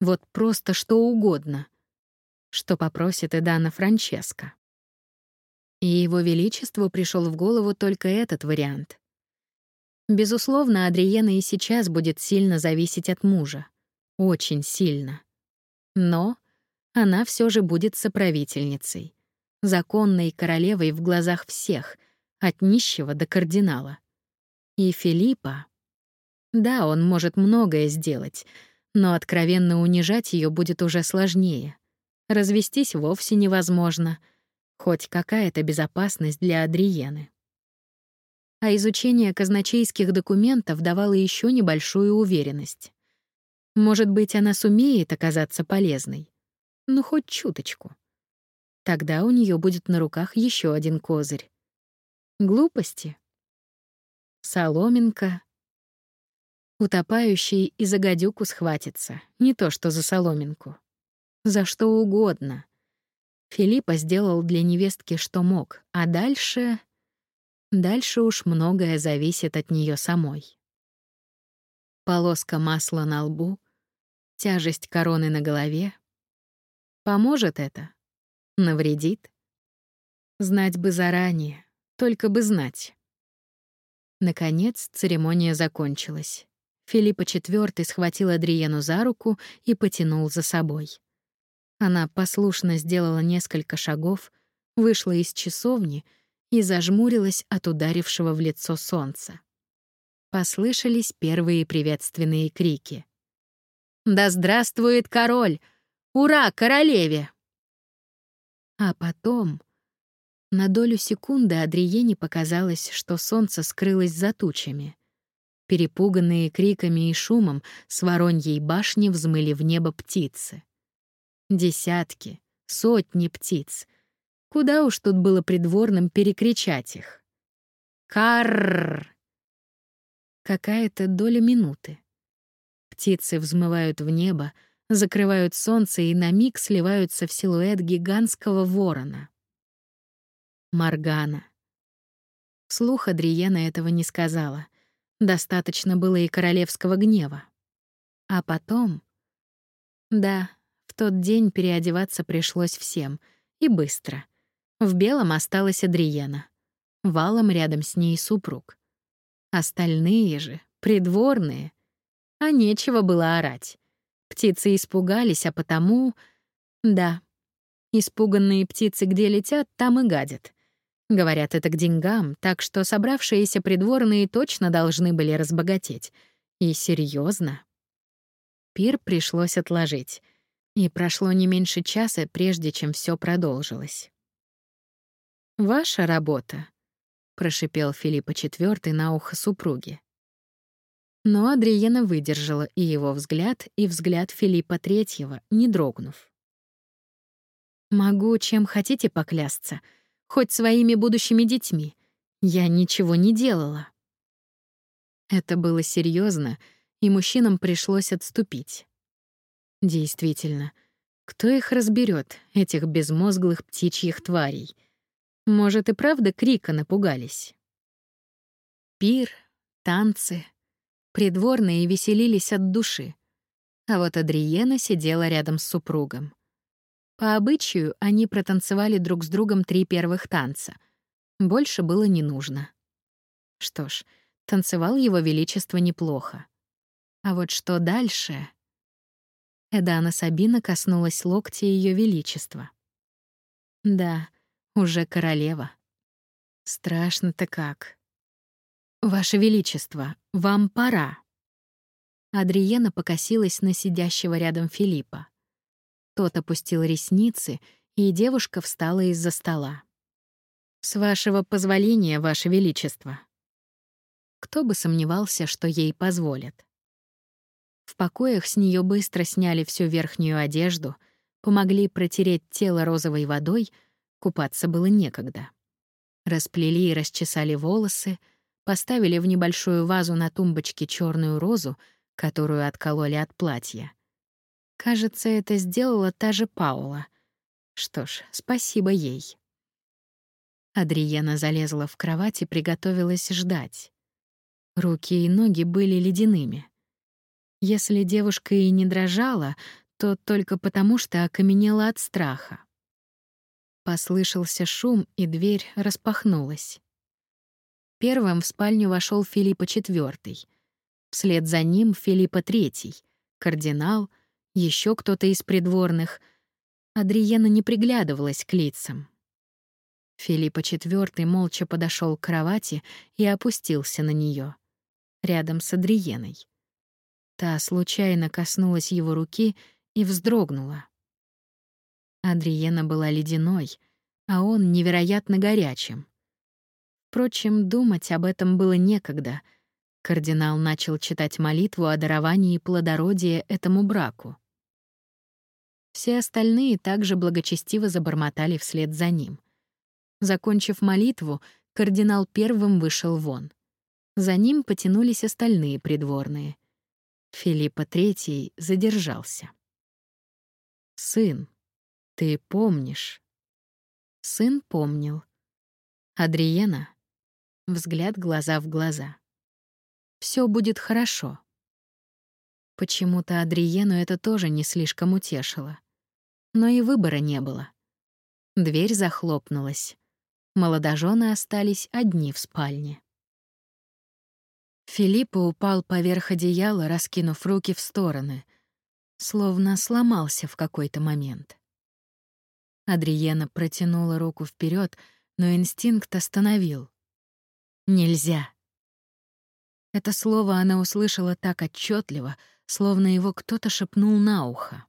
Вот просто что угодно. Что попросит и Дана Франческо. И его величеству пришел в голову только этот вариант. Безусловно, Адриена и сейчас будет сильно зависеть от мужа. Очень сильно. Но она все же будет соправительницей, законной королевой в глазах всех, от нищего до кардинала. И Филиппа... Да, он может многое сделать, но откровенно унижать ее будет уже сложнее. Развестись вовсе невозможно. Хоть какая-то безопасность для Адриены. А изучение казначейских документов давало еще небольшую уверенность. Может быть, она сумеет оказаться полезной. Ну, хоть чуточку. Тогда у нее будет на руках еще один козырь. Глупости. Соломинка. Утопающий и за гадюку схватится, не то что за соломинку. За что угодно. Филиппа сделал для невестки что мог, а дальше... Дальше уж многое зависит от нее самой полоска масла на лбу, тяжесть короны на голове. Поможет это? Навредит? Знать бы заранее, только бы знать. Наконец церемония закончилась. Филиппа IV схватил Адриену за руку и потянул за собой. Она послушно сделала несколько шагов, вышла из часовни и зажмурилась от ударившего в лицо солнца. Послышались первые приветственные крики. «Да здравствует король! Ура, королеве!» А потом... На долю секунды Адриене показалось, что солнце скрылось за тучами. Перепуганные криками и шумом с Вороньей башни взмыли в небо птицы. Десятки, сотни птиц. Куда уж тут было придворным перекричать их? Карр! Какая-то доля минуты. Птицы взмывают в небо, закрывают солнце и на миг сливаются в силуэт гигантского ворона. Маргана. Слух Адриена этого не сказала. Достаточно было и королевского гнева. А потом... Да, в тот день переодеваться пришлось всем. И быстро. В белом осталась Адриена. Валом рядом с ней супруг. Остальные же, придворные. А нечего было орать. Птицы испугались, а потому... Да, испуганные птицы где летят, там и гадят. Говорят, это к деньгам, так что собравшиеся придворные точно должны были разбогатеть. И серьезно. Пир пришлось отложить. И прошло не меньше часа, прежде чем все продолжилось. «Ваша работа», — прошипел Филиппа IV на ухо супруги. Но Адриена выдержала и его взгляд, и взгляд Филиппа III, не дрогнув. «Могу чем хотите поклясться, хоть своими будущими детьми. Я ничего не делала». Это было серьезно, и мужчинам пришлось отступить. Действительно, кто их разберет, этих безмозглых птичьих тварей? Может, и правда крика напугались? Пир, танцы. Придворные веселились от души. А вот Адриена сидела рядом с супругом. По обычаю они протанцевали друг с другом три первых танца. Больше было не нужно. Что ж, танцевал его величество неплохо. А вот что дальше? Эдана Сабина коснулась локтя Ее Величества. Да, уже королева. Страшно-то как. Ваше Величество, вам пора. Адриена покосилась на сидящего рядом Филиппа. Тот опустил ресницы, и девушка встала из-за стола. «С вашего позволения, Ваше Величество». Кто бы сомневался, что ей позволят. В покоях с нее быстро сняли всю верхнюю одежду, помогли протереть тело розовой водой, купаться было некогда. Расплели и расчесали волосы, поставили в небольшую вазу на тумбочке черную розу, которую откололи от платья. Кажется, это сделала та же Паула. Что ж, спасибо ей. Адриена залезла в кровать и приготовилась ждать. Руки и ноги были ледяными. Если девушка и не дрожала, то только потому, что окаменела от страха. Послышался шум, и дверь распахнулась. Первым в спальню вошел Филиппа IV. Вслед за ним Филиппа III, кардинал, еще кто-то из придворных. Адриена не приглядывалась к лицам. Филиппа IV молча подошел к кровати и опустился на нее, рядом с Адриеной. Та случайно коснулась его руки и вздрогнула. Адриена была ледяной, а он невероятно горячим. Впрочем, думать об этом было некогда. Кардинал начал читать молитву о даровании плодородия этому браку. Все остальные также благочестиво забормотали вслед за ним. Закончив молитву, кардинал первым вышел вон. За ним потянулись остальные придворные. Филиппа III задержался. «Сын, ты помнишь?» Сын помнил. Адриена. Взгляд глаза в глаза. Все будет хорошо». Почему-то Адриену это тоже не слишком утешило. Но и выбора не было. Дверь захлопнулась. Молодожены остались одни в спальне. Филиппа упал поверх одеяла, раскинув руки в стороны, словно сломался в какой-то момент. Адриена протянула руку вперед, но инстинкт остановил. Нельзя. Это слово она услышала так отчетливо, словно его кто-то шепнул на ухо.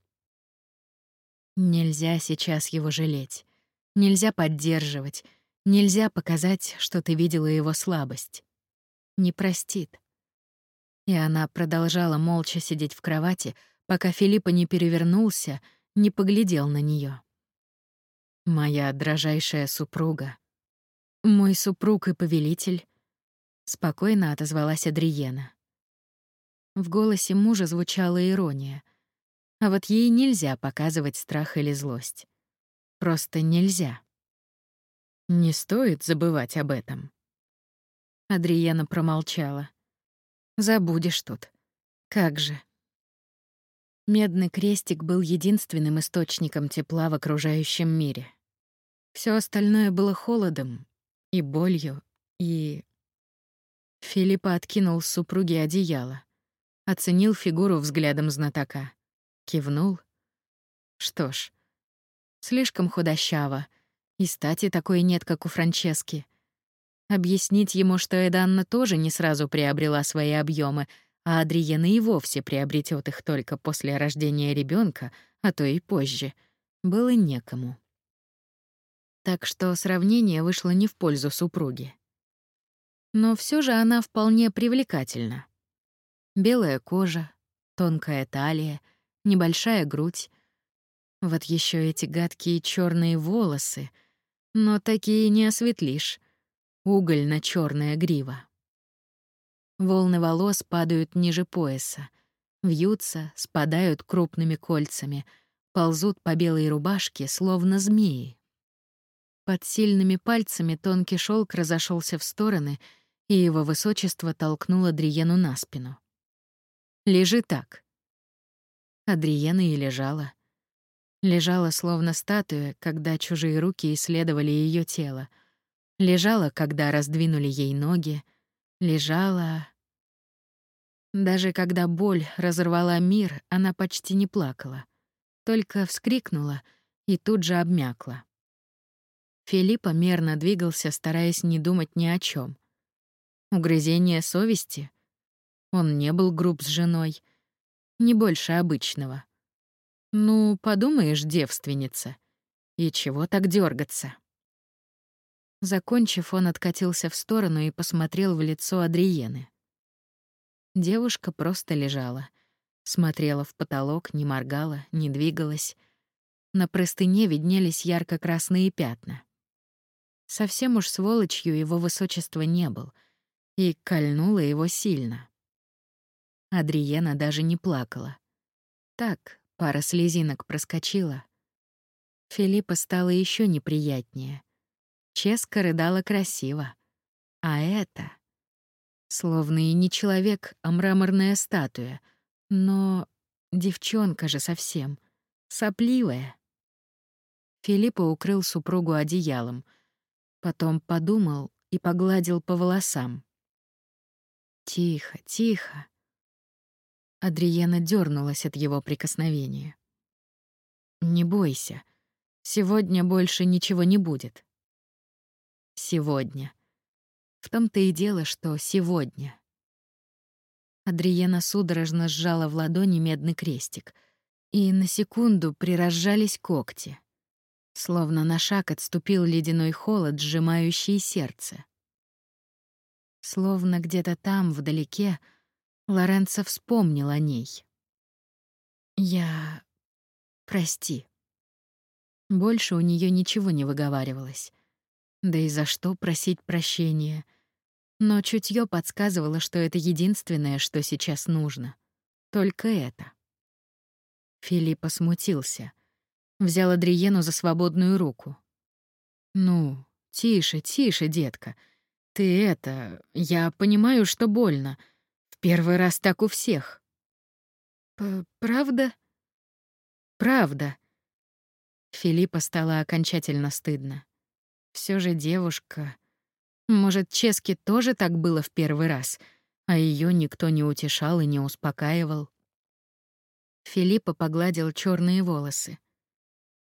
Нельзя сейчас его жалеть. Нельзя поддерживать. Нельзя показать, что ты видела его слабость. Не простит. И она продолжала молча сидеть в кровати, пока Филиппа не перевернулся, не поглядел на нее. Моя дрожайшая супруга. Мой супруг и повелитель. Спокойно отозвалась Адриена. В голосе мужа звучала ирония. А вот ей нельзя показывать страх или злость. Просто нельзя. Не стоит забывать об этом. Адриена промолчала. Забудешь тут. Как же. Медный крестик был единственным источником тепла в окружающем мире. Все остальное было холодом и болью, и... Филиппа откинул с супруги одеяло, оценил фигуру взглядом знатока, кивнул. Что ж, слишком худощаво, и стати такой нет, как у Франчески. Объяснить ему, что Эданна тоже не сразу приобрела свои объемы, а Адриена и вовсе приобретет их только после рождения ребенка, а то и позже, было некому. Так что сравнение вышло не в пользу супруги. Но все же она вполне привлекательна. Белая кожа, тонкая талия, небольшая грудь. Вот еще эти гадкие черные волосы, но такие не осветлишь. угольно черная грива. Волны волос падают ниже пояса, вьются, спадают крупными кольцами, ползут по белой рубашке, словно змеи. Под сильными пальцами тонкий шелк разошелся в стороны, и его высочество толкнуло Адриену на спину. «Лежи так». Адриена и лежала. Лежала, словно статуя, когда чужие руки исследовали ее тело. Лежала, когда раздвинули ей ноги. Лежала... Даже когда боль разорвала мир, она почти не плакала. Только вскрикнула и тут же обмякла. Филиппа мерно двигался, стараясь не думать ни о чем. Угрызение совести? Он не был груб с женой. Не больше обычного. Ну, подумаешь, девственница. И чего так дергаться? Закончив, он откатился в сторону и посмотрел в лицо Адриены. Девушка просто лежала. Смотрела в потолок, не моргала, не двигалась. На простыне виднелись ярко-красные пятна. Совсем уж сволочью его высочество не был, и кольнуло его сильно. Адриена даже не плакала. Так, пара слезинок проскочила. Филиппа стало еще неприятнее. Ческа рыдала красиво. А это... Словно и не человек, а мраморная статуя. Но девчонка же совсем. Сопливая. Филиппа укрыл супругу одеялом. Потом подумал и погладил по волосам. Тихо, тихо. Адриена дернулась от его прикосновения. Не бойся. Сегодня больше ничего не будет. Сегодня. В том-то и дело, что сегодня. Адриена судорожно сжала в ладони медный крестик, и на секунду приразжались когти. Словно на шаг отступил ледяной холод, сжимающий сердце. Словно где-то там, вдалеке, Лоренцо вспомнил о ней. «Я... прости». Больше у нее ничего не выговаривалось. Да и за что просить прощения? Но чутье подсказывало, что это единственное, что сейчас нужно. Только это. Филиппа смутился. Взял Адриену за свободную руку. «Ну, тише, тише, детка. Ты это... Я понимаю, что больно. В первый раз так у всех». П «Правда?» «Правда». Филиппа стало окончательно стыдно. Все же девушка. Может, Ческе тоже так было в первый раз, а ее никто не утешал и не успокаивал. Филиппа погладил черные волосы.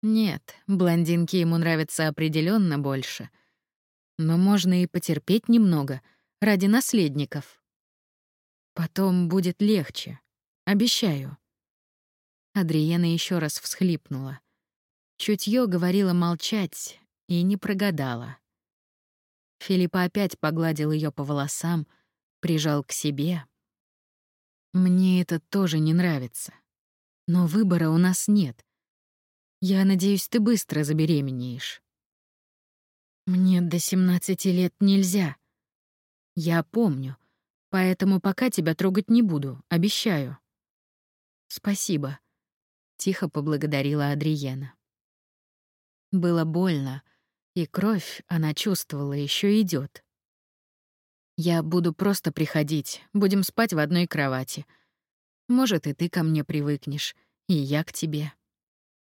Нет, блондинки ему нравятся определенно больше. Но можно и потерпеть немного ради наследников. Потом будет легче, обещаю. Адриена еще раз всхлипнула. Чутье говорила молчать и не прогадала. Филиппа опять погладил ее по волосам, прижал к себе. Мне это тоже не нравится. Но выбора у нас нет. Я надеюсь, ты быстро забеременеешь. Мне до 17 лет нельзя. Я помню, поэтому пока тебя трогать не буду, обещаю. Спасибо, тихо поблагодарила Адриена. Было больно, и кровь, она чувствовала, еще идет. Я буду просто приходить, будем спать в одной кровати. Может, и ты ко мне привыкнешь, и я к тебе.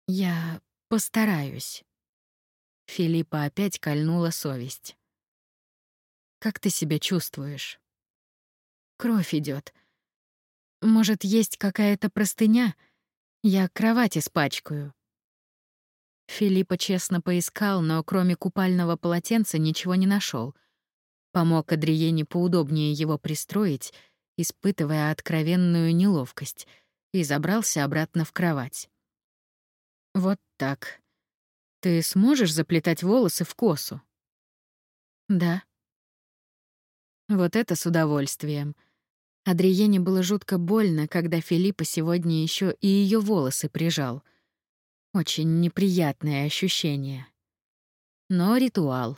Я постараюсь. Филиппа опять кольнула совесть. Как ты себя чувствуешь? Кровь идет. Может, есть какая-то простыня? Я кровать испачкаю. Филиппа честно поискал, но кроме купального полотенца ничего не нашел. Помог Адриене поудобнее его пристроить, испытывая откровенную неловкость, и забрался обратно в кровать. Вот так. Ты сможешь заплетать волосы в косу? Да. Вот это с удовольствием. Адриене было жутко больно, когда Филиппа сегодня еще и ее волосы прижал. Очень неприятное ощущение. Но ритуал.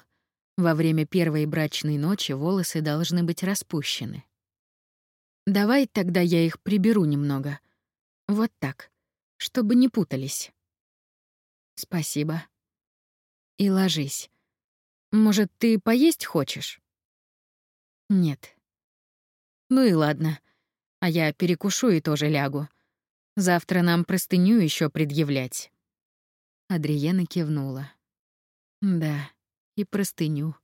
Во время первой брачной ночи волосы должны быть распущены. Давай тогда я их приберу немного. Вот так, чтобы не путались. Спасибо. И ложись. Может, ты поесть хочешь? Нет. Ну и ладно. А я перекушу и тоже лягу. Завтра нам простыню еще предъявлять. Адриена кивнула. Да, и простыню.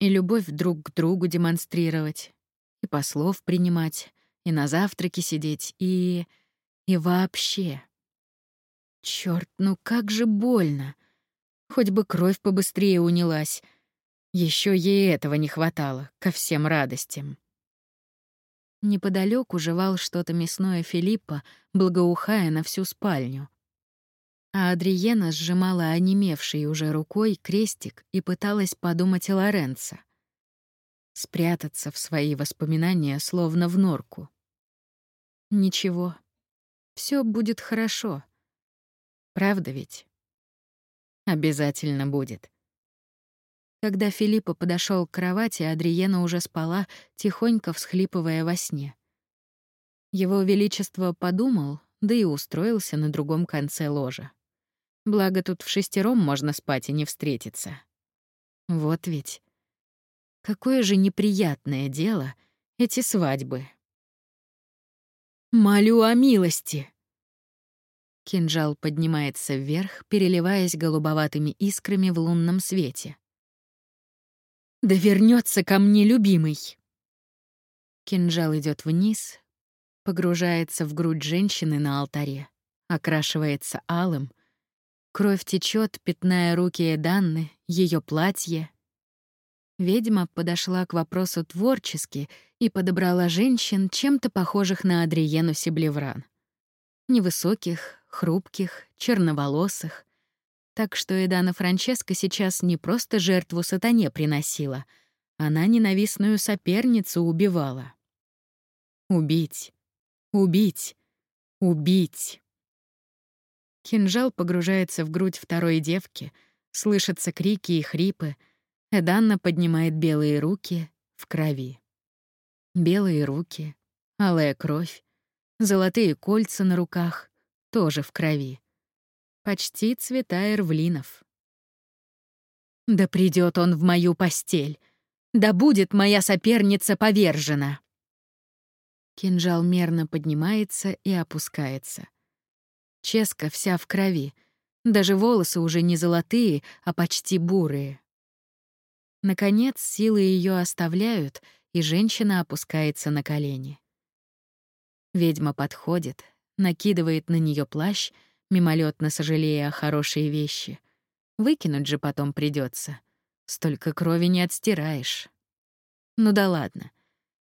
И любовь друг к другу демонстрировать. И послов принимать. И на завтраке сидеть. И... И вообще. Черт, ну как же больно. Хоть бы кровь побыстрее унялась. Еще ей этого не хватало, ко всем радостям. Неподалеку жевал что-то мясное Филиппа, благоухая на всю спальню. А Адриена сжимала онемевшей уже рукой крестик и пыталась подумать о Лоренцо. Спрятаться в свои воспоминания, словно в норку. Ничего, все будет хорошо. Правда ведь? Обязательно будет. Когда Филиппа подошел к кровати, Адриена уже спала, тихонько всхлипывая во сне. Его Величество подумал, да и устроился на другом конце ложа. Благо тут в шестером можно спать и не встретиться. Вот ведь. Какое же неприятное дело эти свадьбы. «Молю о милости!» Кинжал поднимается вверх, переливаясь голубоватыми искрами в лунном свете. «Да вернется ко мне любимый!» Кинжал идет вниз, погружается в грудь женщины на алтаре, окрашивается алым. Кровь течет, пятная руки Эданны, ее платье. Ведьма подошла к вопросу творчески и подобрала женщин, чем-то похожих на Адриену Сиблевран. Невысоких, хрупких, черноволосых. Так что Эдана Франческа сейчас не просто жертву сатане приносила, она ненавистную соперницу убивала. Убить. Убить. Убить. Кинжал погружается в грудь второй девки, слышатся крики и хрипы. Эданна поднимает белые руки в крови. Белые руки, алая кровь, золотые кольца на руках, тоже в крови. Почти цвета эрвлинов. «Да придет он в мою постель! Да будет моя соперница повержена!» Кинжал мерно поднимается и опускается. Ческа вся в крови. Даже волосы уже не золотые, а почти бурые. Наконец, силы ее оставляют, и женщина опускается на колени. Ведьма подходит, накидывает на нее плащ, мимолетно сожалея о хорошие вещи. Выкинуть же потом придется. Столько крови не отстираешь. Ну да ладно.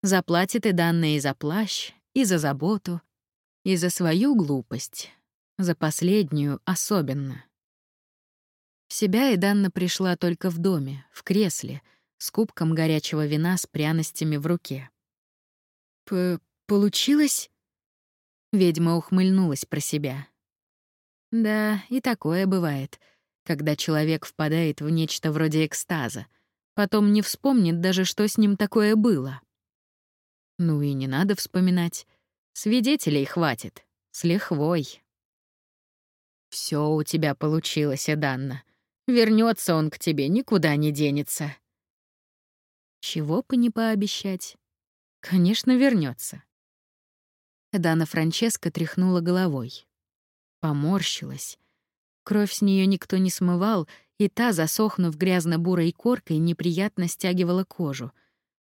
Заплатит и данные за плащ, и за заботу, и за свою глупость. За последнюю особенно. В себя Эданна пришла только в доме, в кресле, с кубком горячего вина с пряностями в руке. П «Получилось?» Ведьма ухмыльнулась про себя. Да, и такое бывает, когда человек впадает в нечто вроде экстаза, потом не вспомнит даже, что с ним такое было. Ну и не надо вспоминать. Свидетелей хватит. С лихвой. Все у тебя получилось, Эданна. Вернется он к тебе, никуда не денется. Чего бы не пообещать? Конечно, вернется. Эдана Франческа тряхнула головой. Поморщилась. Кровь с нее никто не смывал, и та, засохнув грязно-бурой коркой, неприятно стягивала кожу.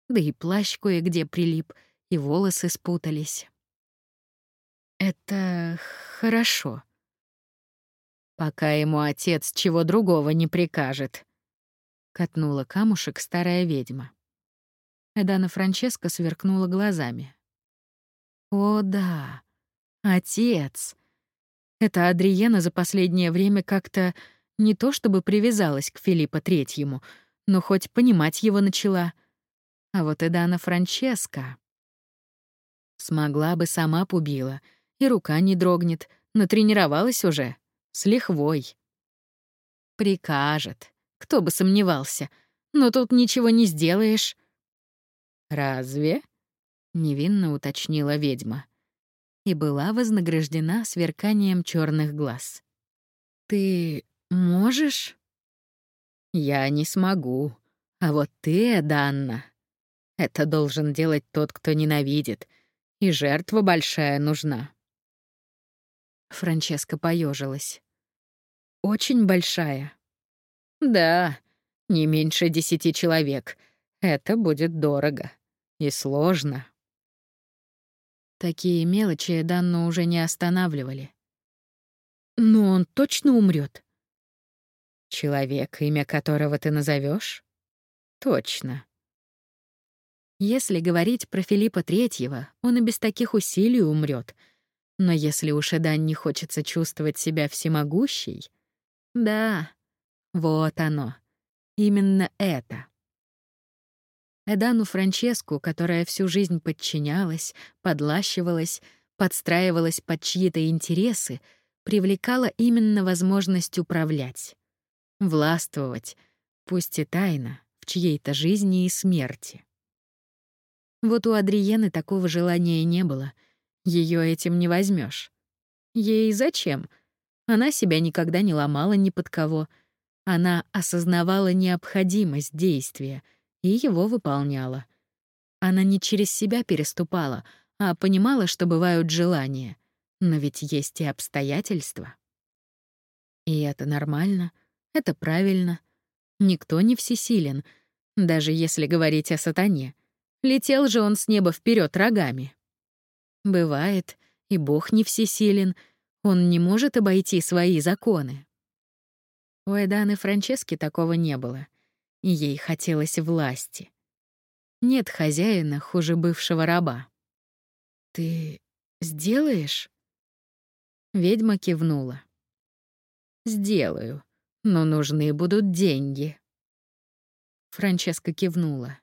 Да и плащ кое-где прилип, и волосы спутались. «Это хорошо», пока ему отец чего другого не прикажет. Катнула камушек старая ведьма. Эдана Франческа сверкнула глазами. О да, отец. Эта Адриена за последнее время как-то не то чтобы привязалась к Филиппа Третьему, но хоть понимать его начала. А вот Эдана Франческа... Смогла бы, сама пубила, и рука не дрогнет, натренировалась уже. С лихвой. Прикажет. Кто бы сомневался. Но тут ничего не сделаешь. Разве? Невинно уточнила ведьма. И была вознаграждена сверканием черных глаз. Ты можешь? Я не смогу. А вот ты, Данна, это должен делать тот, кто ненавидит. И жертва большая нужна. Франческа поежилась. Очень большая. Да, не меньше десяти человек. Это будет дорого и сложно. Такие мелочи Данну уже не останавливали. Но он точно умрет. Человек, имя которого ты назовешь? Точно. Если говорить про Филиппа Третьего, он и без таких усилий умрет — но если уж Эдан не хочется чувствовать себя всемогущей... Да, вот оно. Именно это. Эдану Франческу, которая всю жизнь подчинялась, подлащивалась, подстраивалась под чьи-то интересы, привлекала именно возможность управлять, властвовать, пусть и тайно, в чьей-то жизни и смерти. Вот у Адриены такого желания не было — ее этим не возьмешь. Ей зачем? Она себя никогда не ломала ни под кого. Она осознавала необходимость действия и его выполняла. Она не через себя переступала, а понимала, что бывают желания. Но ведь есть и обстоятельства. И это нормально, это правильно. Никто не всесилен, даже если говорить о сатане. Летел же он с неба вперед рогами. Бывает, и Бог не всесилен, он не может обойти свои законы. У Эданы Франчески такого не было, и ей хотелось власти. Нет хозяина хуже бывшего раба. «Ты сделаешь?» Ведьма кивнула. «Сделаю, но нужны будут деньги». Франческа кивнула.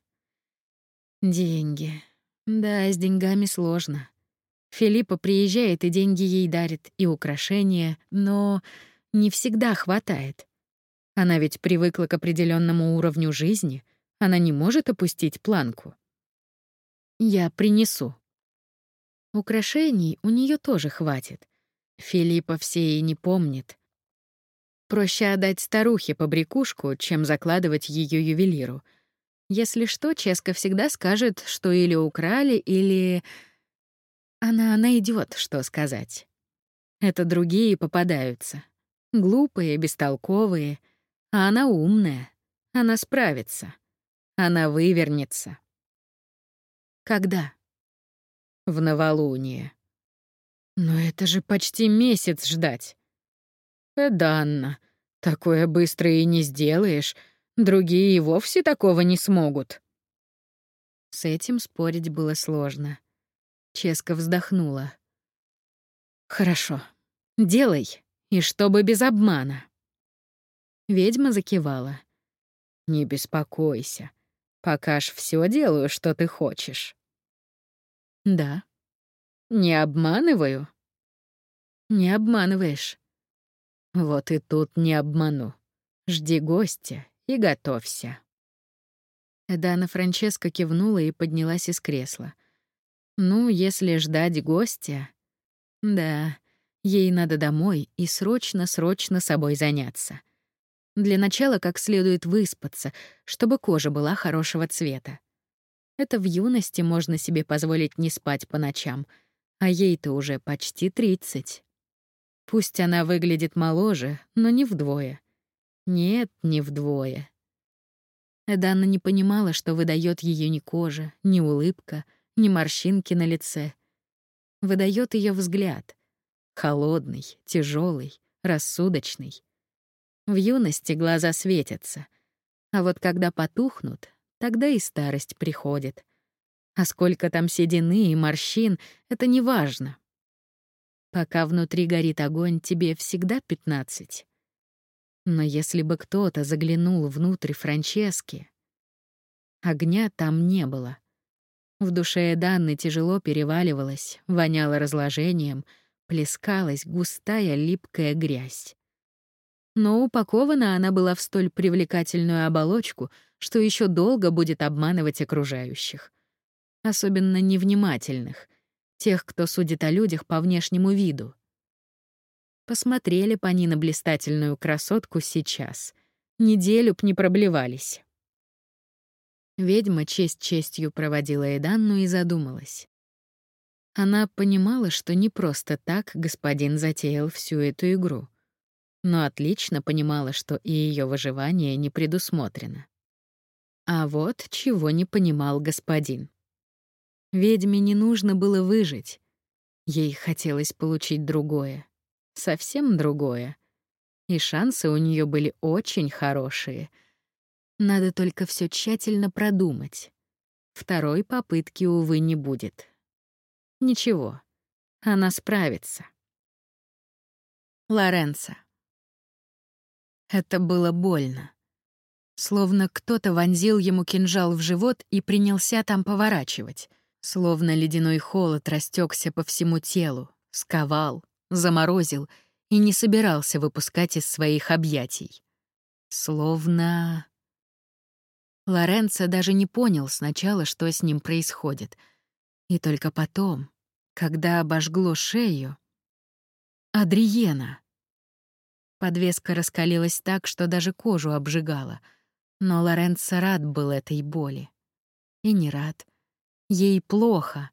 «Деньги. Да, с деньгами сложно. Филиппа приезжает и деньги ей дарит, и украшения, но не всегда хватает. Она ведь привыкла к определенному уровню жизни, она не может опустить планку. Я принесу. Украшений у нее тоже хватит. Филиппа все и не помнит. Проще отдать старухе побрякушку, чем закладывать ее ювелиру. Если что, Ческа всегда скажет, что или украли, или она найдет, что сказать. Это другие попадаются. Глупые, бестолковые. А она умная. Она справится. Она вывернется. Когда? В новолуние. Но это же почти месяц ждать. Эданна, такое быстро и не сделаешь. Другие и вовсе такого не смогут. С этим спорить было сложно. Ческа вздохнула. Хорошо, делай, и чтобы без обмана. Ведьма закивала. Не беспокойся. Пока ж все делаю, что ты хочешь. Да. Не обманываю? Не обманываешь. Вот и тут не обману. Жди гостя и готовься. Эдана Франческа кивнула и поднялась из кресла. Ну, если ждать гостя... Да, ей надо домой и срочно-срочно собой заняться. Для начала как следует выспаться, чтобы кожа была хорошего цвета. Это в юности можно себе позволить не спать по ночам, а ей-то уже почти 30. Пусть она выглядит моложе, но не вдвое. Нет, не вдвое. Эданна не понимала, что выдает ее ни кожа, ни улыбка, ни морщинки на лице. Выдает ее взгляд. Холодный, тяжелый, рассудочный. В юности глаза светятся, а вот когда потухнут, тогда и старость приходит. А сколько там седины и морщин — это не важно. Пока внутри горит огонь, тебе всегда пятнадцать. Но если бы кто-то заглянул внутрь Франчески, огня там не было. В душе Данны тяжело переваливалась, воняло разложением, плескалась густая липкая грязь. Но упакована она была в столь привлекательную оболочку, что еще долго будет обманывать окружающих. Особенно невнимательных, тех, кто судит о людях по внешнему виду. Посмотрели по ней на блистательную красотку сейчас. Неделю б не проблевались. Ведьма честь честью проводила Эданну и задумалась. Она понимала, что не просто так господин затеял всю эту игру, но отлично понимала, что и ее выживание не предусмотрено. А вот чего не понимал господин. Ведьме не нужно было выжить. Ей хотелось получить другое совсем другое. И шансы у нее были очень хорошие. Надо только все тщательно продумать. Второй попытки, увы, не будет. Ничего, она справится. Лоренцо. Это было больно. Словно кто-то вонзил ему кинжал в живот и принялся там поворачивать. Словно ледяной холод растекся по всему телу, сковал, заморозил и не собирался выпускать из своих объятий. Словно... Лоренцо даже не понял сначала, что с ним происходит. И только потом, когда обожгло шею... Адриена. Подвеска раскалилась так, что даже кожу обжигала. Но Лоренцо рад был этой боли. И не рад. Ей плохо,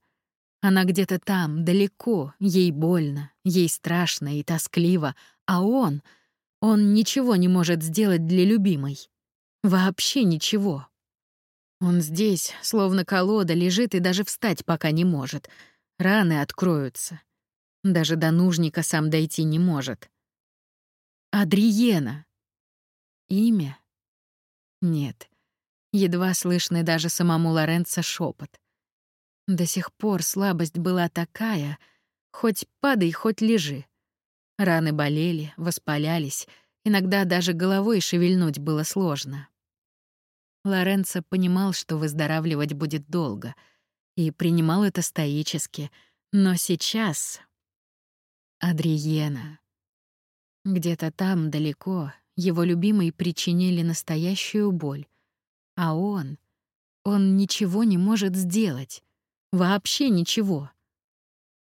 она где-то там, далеко, ей больно, ей страшно и тоскливо, а он, он ничего не может сделать для любимой. Вообще ничего. Он здесь, словно колода, лежит и даже встать пока не может. Раны откроются. Даже до нужника сам дойти не может. Адриена. Имя? Нет. Едва слышный даже самому Лоренцо шепот. До сих пор слабость была такая, хоть падай, хоть лежи. Раны болели, воспалялись, иногда даже головой шевельнуть было сложно. Лоренцо понимал, что выздоравливать будет долго, и принимал это стоически, но сейчас... Адриена. Где-то там, далеко, его любимой причинили настоящую боль. А он... Он ничего не может сделать. Вообще ничего.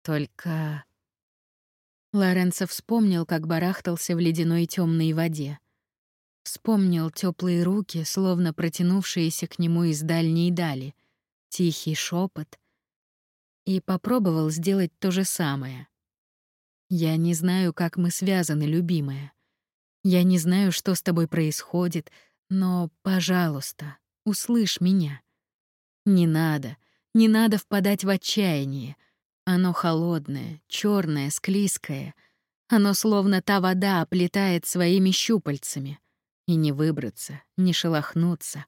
Только... Лоренцо вспомнил, как барахтался в ледяной темной воде. Вспомнил теплые руки, словно протянувшиеся к нему из дальней дали, тихий шепот, и попробовал сделать то же самое. «Я не знаю, как мы связаны, любимая. Я не знаю, что с тобой происходит, но, пожалуйста, услышь меня. Не надо, не надо впадать в отчаяние. Оно холодное, черное, склизкое. Оно словно та вода оплетает своими щупальцами. И не выбраться, не шелохнуться.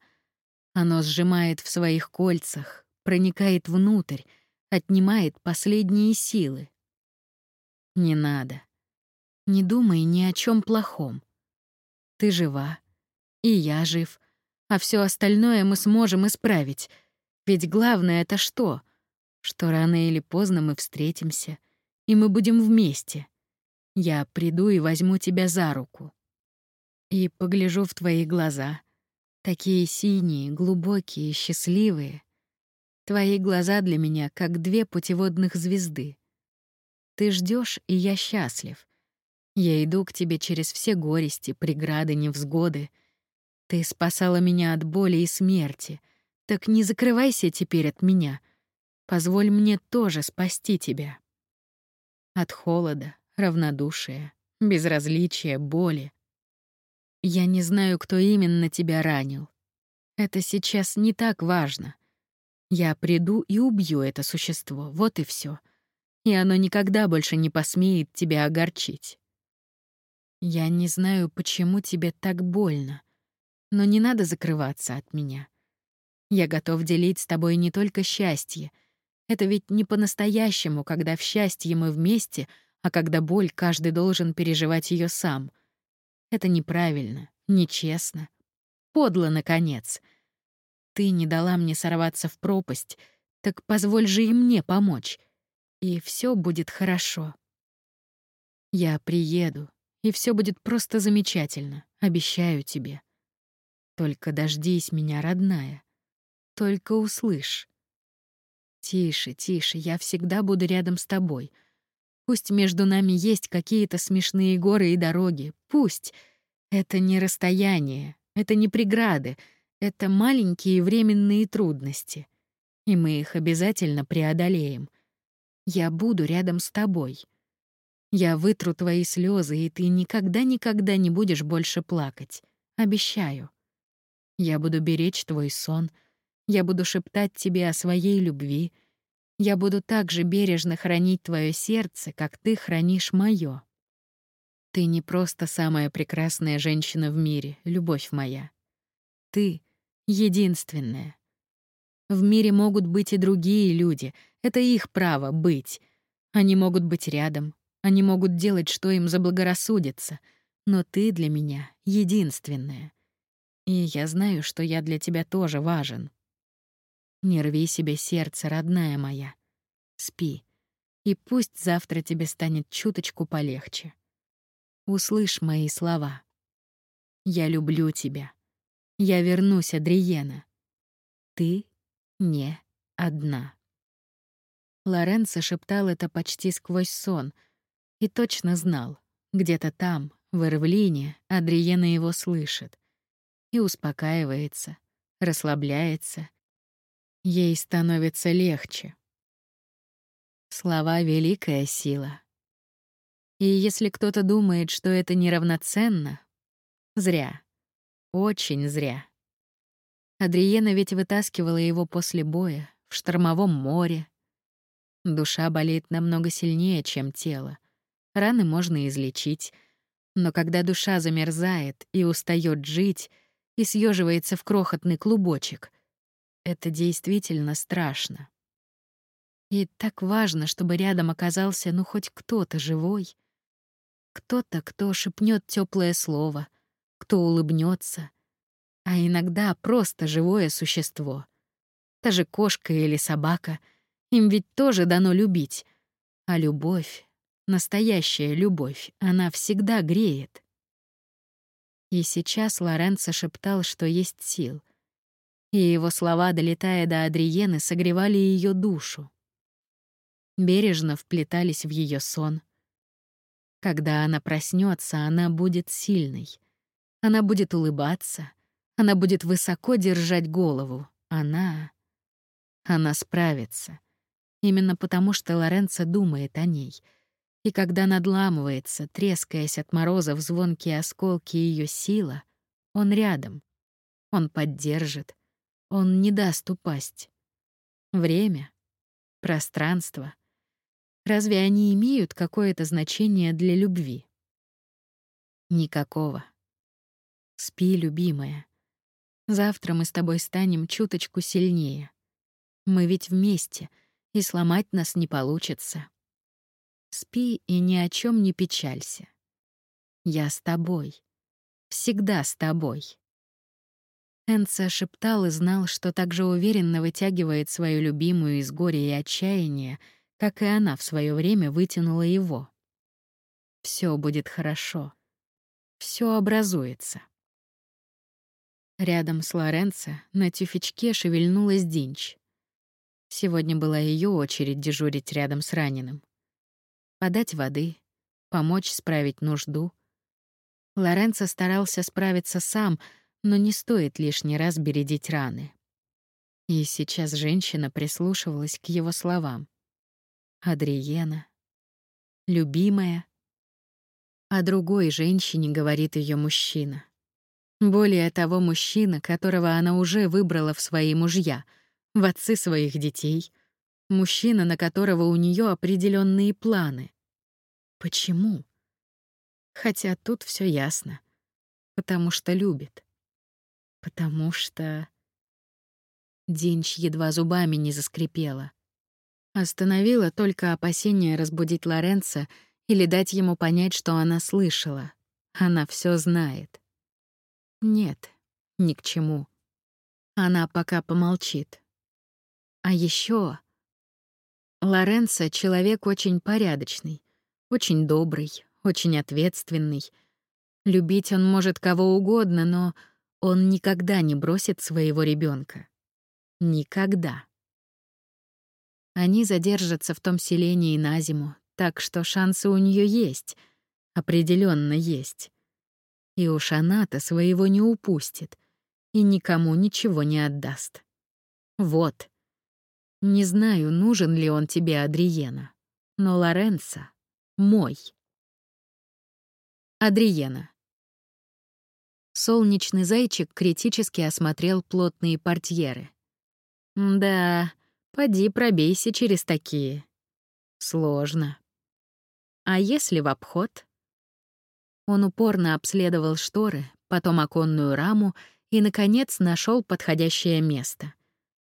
Оно сжимает в своих кольцах, проникает внутрь, отнимает последние силы. Не надо. Не думай ни о чем плохом. Ты жива, и я жив, а все остальное мы сможем исправить. Ведь главное это что? Что рано или поздно мы встретимся, и мы будем вместе. Я приду и возьму тебя за руку. И погляжу в твои глаза, такие синие, глубокие, счастливые. Твои глаза для меня как две путеводных звезды. Ты ждешь, и я счастлив. Я иду к тебе через все горести, преграды, невзгоды. Ты спасала меня от боли и смерти. Так не закрывайся теперь от меня. Позволь мне тоже спасти тебя. От холода, равнодушия, безразличия, боли. Я не знаю, кто именно тебя ранил. Это сейчас не так важно. Я приду и убью это существо, вот и все и оно никогда больше не посмеет тебя огорчить. Я не знаю, почему тебе так больно, но не надо закрываться от меня. Я готов делить с тобой не только счастье. Это ведь не по-настоящему, когда в счастье мы вместе, а когда боль каждый должен переживать ее сам. Это неправильно, нечестно, подло, наконец. Ты не дала мне сорваться в пропасть, так позволь же и мне помочь и все будет хорошо. Я приеду, и все будет просто замечательно, обещаю тебе. Только дождись меня, родная. Только услышь. Тише, тише, я всегда буду рядом с тобой. Пусть между нами есть какие-то смешные горы и дороги, пусть. Это не расстояние, это не преграды, это маленькие временные трудности. И мы их обязательно преодолеем. Я буду рядом с тобой. Я вытру твои слезы, и ты никогда-никогда не будешь больше плакать. Обещаю. Я буду беречь твой сон. Я буду шептать тебе о своей любви. Я буду так же бережно хранить твое сердце, как ты хранишь мое. Ты не просто самая прекрасная женщина в мире, любовь моя. Ты — единственная. В мире могут быть и другие люди. Это их право быть. Они могут быть рядом. Они могут делать, что им заблагорассудится. Но ты для меня единственная. И я знаю, что я для тебя тоже важен. Не рви себе сердце, родная моя. Спи. И пусть завтра тебе станет чуточку полегче. Услышь мои слова. Я люблю тебя. Я вернусь, Адриена. Ты не одна. Лоренцо шептал это почти сквозь сон и точно знал, где-то там, в Ирвлине, Адриена его слышит и успокаивается, расслабляется. Ей становится легче. Слова — великая сила. И если кто-то думает, что это неравноценно, зря, очень зря. Адриена ведь вытаскивала его после боя, в штормовом море. Душа болеет намного сильнее, чем тело. Раны можно излечить, но когда душа замерзает и устает жить, и съеживается в крохотный клубочек, это действительно страшно. И так важно, чтобы рядом оказался ну хоть кто-то живой. Кто-то, кто шепнет теплое слово, кто улыбнется, а иногда просто живое существо. Та же кошка или собака, им ведь тоже дано любить. А любовь, настоящая любовь, она всегда греет. И сейчас Лоренцо шептал, что есть сил. И его слова, долетая до Адриены, согревали ее душу. Бережно вплетались в ее сон. Когда она проснется, она будет сильной. Она будет улыбаться, она будет высоко держать голову. Она... Она справится. Именно потому, что Лоренцо думает о ней. И когда надламывается, трескаясь от мороза в звонкие осколки ее сила, он рядом. Он поддержит, Он не даст упасть. Время, пространство. Разве они имеют какое-то значение для любви? Никакого. Спи, любимая. Завтра мы с тобой станем чуточку сильнее. Мы ведь вместе, и сломать нас не получится. Спи и ни о чем не печалься. Я с тобой. Всегда с тобой. Энца шептал и знал, что так же уверенно вытягивает свою любимую из горя и отчаяния, как и она в свое время вытянула его. Все будет хорошо. Все образуется. Рядом с Лоренцо на тюфячке шевельнулась Динч. Сегодня была ее очередь дежурить рядом с раненым. Подать воды, помочь справить нужду. Лоренцо старался справиться сам, но не стоит лишний раз бередить раны. И сейчас женщина прислушивалась к его словам. Адриена, любимая. О другой женщине говорит ее мужчина. Более того, мужчина, которого она уже выбрала в свои мужья, в отцы своих детей, мужчина, на которого у нее определенные планы. Почему? Хотя тут все ясно. Потому что любит. Потому что... Динч едва зубами не заскрипела. Остановила только опасение разбудить Лоренца или дать ему понять, что она слышала. Она все знает. Нет, ни к чему. Она пока помолчит. А еще Лоренцо — человек очень порядочный, очень добрый, очень ответственный. Любить он может кого угодно, но он никогда не бросит своего ребенка. Никогда. Они задержатся в том селении на зиму, так что шансы у нее есть, определенно есть. И уж она-то своего не упустит и никому ничего не отдаст. Вот. Не знаю, нужен ли он тебе, Адриена, но Лоренцо мой. Адриена. Солнечный зайчик критически осмотрел плотные портьеры. Да, поди пробейся через такие. Сложно. А если в обход? Он упорно обследовал шторы, потом оконную раму и, наконец, нашел подходящее место.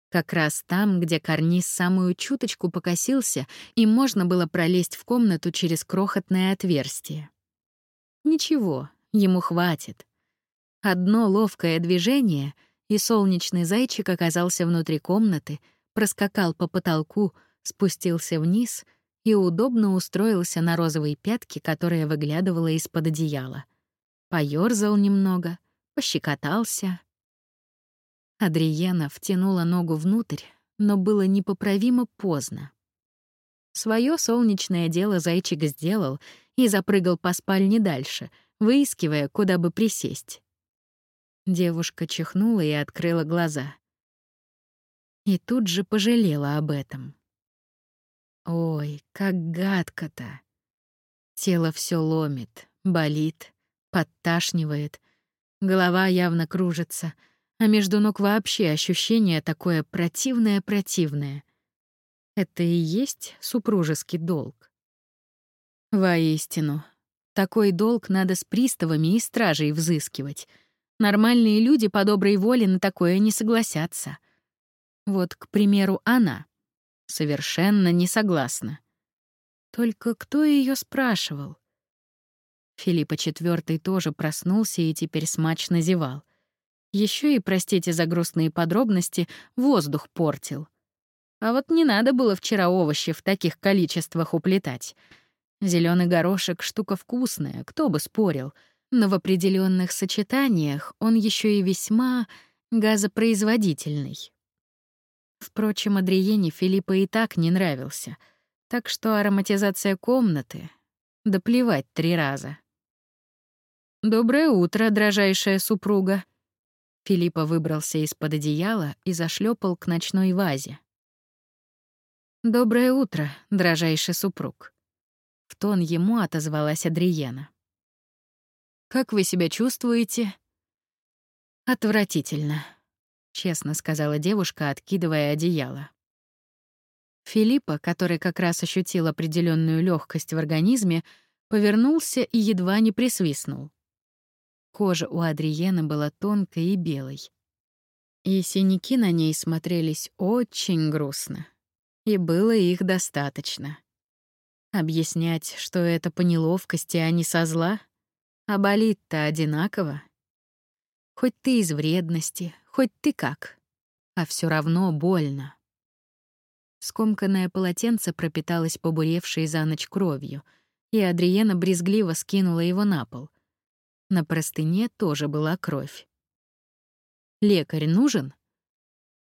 Как раз там, где карниз самую чуточку покосился, и можно было пролезть в комнату через крохотное отверстие. Ничего, ему хватит. Одно ловкое движение, и солнечный зайчик оказался внутри комнаты, проскакал по потолку, спустился вниз и удобно устроился на розовой пятке, которая выглядывала из-под одеяла. Поёрзал немного, пощекотался. Адриена втянула ногу внутрь, но было непоправимо поздно. Своё солнечное дело зайчик сделал — и запрыгал по спальне дальше, выискивая, куда бы присесть. Девушка чихнула и открыла глаза. И тут же пожалела об этом. Ой, как гадко-то. Тело все ломит, болит, подташнивает. Голова явно кружится, а между ног вообще ощущение такое противное-противное. Это и есть супружеский долг. Воистину, такой долг надо с приставами и стражей взыскивать. Нормальные люди по доброй воле на такое не согласятся. Вот, к примеру, она совершенно не согласна. Только кто ее спрашивал? Филиппа IV тоже проснулся и теперь смачно зевал. Еще и, простите за грустные подробности, воздух портил. А вот не надо было вчера овощи в таких количествах уплетать — Зеленый горошек — штука вкусная, кто бы спорил, но в определенных сочетаниях он еще и весьма газопроизводительный. Впрочем, Адриене Филиппа и так не нравился, так что ароматизация комнаты — да плевать три раза. «Доброе утро, дрожайшая супруга!» Филиппа выбрался из-под одеяла и зашлепал к ночной вазе. «Доброе утро, дрожайший супруг!» В тон ему отозвалась Адриена. «Как вы себя чувствуете?» «Отвратительно. честно сказала девушка, откидывая одеяло. Филиппа, который как раз ощутил определенную легкость в организме, повернулся и едва не присвистнул. Кожа у Адриены была тонкой и белой. И синяки на ней смотрелись очень грустно. И было их достаточно. Объяснять, что это по неловкости, а не со зла? А болит-то одинаково. Хоть ты из вредности, хоть ты как. А все равно больно. Скомканное полотенце пропиталось побуревшей за ночь кровью, и Адриена брезгливо скинула его на пол. На простыне тоже была кровь. «Лекарь нужен?»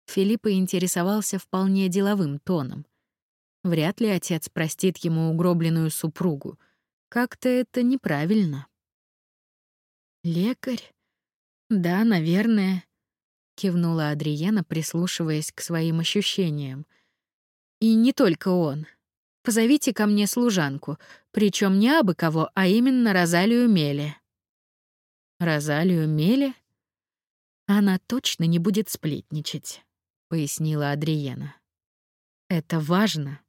Филипп интересовался вполне деловым тоном. Вряд ли отец простит ему угробленную супругу. Как-то это неправильно. «Лекарь? Да, наверное», — кивнула Адриена, прислушиваясь к своим ощущениям — и не только он. Позовите ко мне служанку, причем не абы кого, а именно Розалию Мели. Розалию Мели? Она точно не будет сплетничать, пояснила Адриена. Это важно.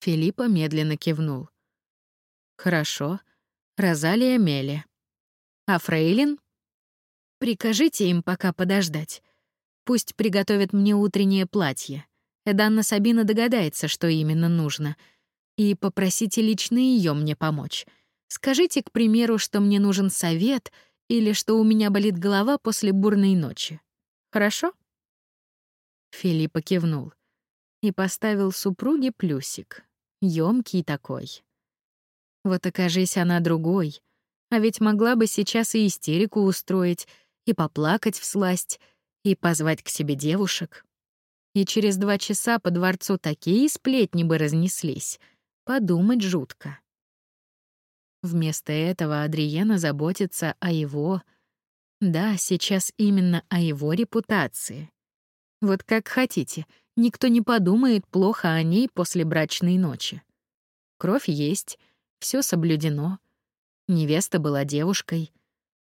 Филиппа медленно кивнул. Хорошо. Розалия Мели. А Фрейлин? Прикажите им пока подождать. Пусть приготовят мне утреннее платье. Эданна Сабина догадается, что именно нужно. И попросите лично ее мне помочь. Скажите, к примеру, что мне нужен совет или что у меня болит голова после бурной ночи. Хорошо? Филиппа кивнул и поставил супруге плюсик. Ёмкий такой. Вот окажись она другой, а ведь могла бы сейчас и истерику устроить, и поплакать в сласть, и позвать к себе девушек и через два часа по дворцу такие сплетни бы разнеслись. Подумать жутко. Вместо этого Адриена заботится о его... Да, сейчас именно о его репутации. Вот как хотите, никто не подумает плохо о ней после брачной ночи. Кровь есть, все соблюдено. Невеста была девушкой.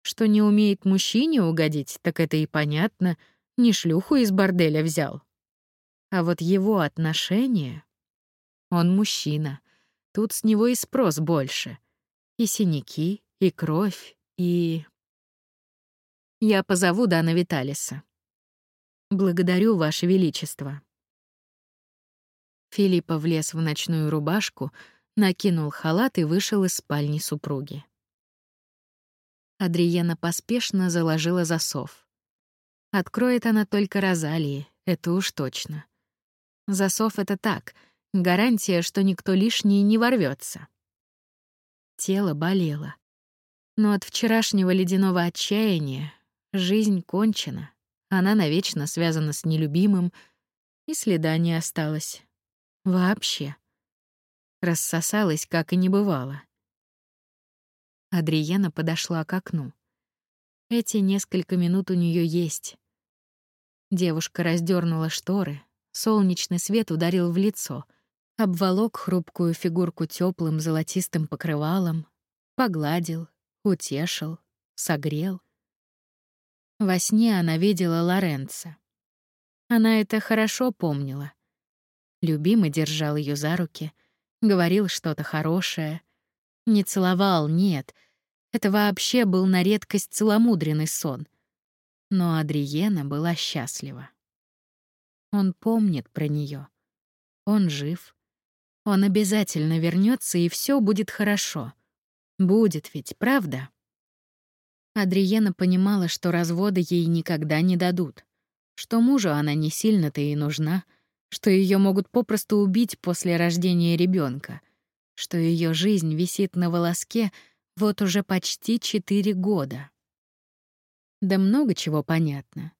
Что не умеет мужчине угодить, так это и понятно, не шлюху из борделя взял. А вот его отношение... Он мужчина. Тут с него и спрос больше. И синяки, и кровь, и... Я позову Дана Виталиса. Благодарю, Ваше Величество. Филиппа влез в ночную рубашку, накинул халат и вышел из спальни супруги. Адриена поспешно заложила засов. Откроет она только Розалии, это уж точно. Засов — это так, гарантия, что никто лишний не ворвется. Тело болело. Но от вчерашнего ледяного отчаяния жизнь кончена. Она навечно связана с нелюбимым, и следа не осталось. Вообще. Рассосалась, как и не бывало. Адриена подошла к окну. Эти несколько минут у нее есть. Девушка раздернула шторы, Солнечный свет ударил в лицо, обволок хрупкую фигурку теплым золотистым покрывалом, погладил, утешил, согрел. Во сне она видела Лоренца. Она это хорошо помнила. Любимый держал ее за руки, говорил что-то хорошее. Не целовал, нет. Это вообще был на редкость целомудренный сон. Но Адриена была счастлива. Он помнит про нее. Он жив. Он обязательно вернется, и все будет хорошо. Будет ведь, правда? Адриена понимала, что развода ей никогда не дадут, что мужу она не сильно-то и нужна, что ее могут попросту убить после рождения ребенка, что ее жизнь висит на волоске вот уже почти четыре года. Да много чего понятно.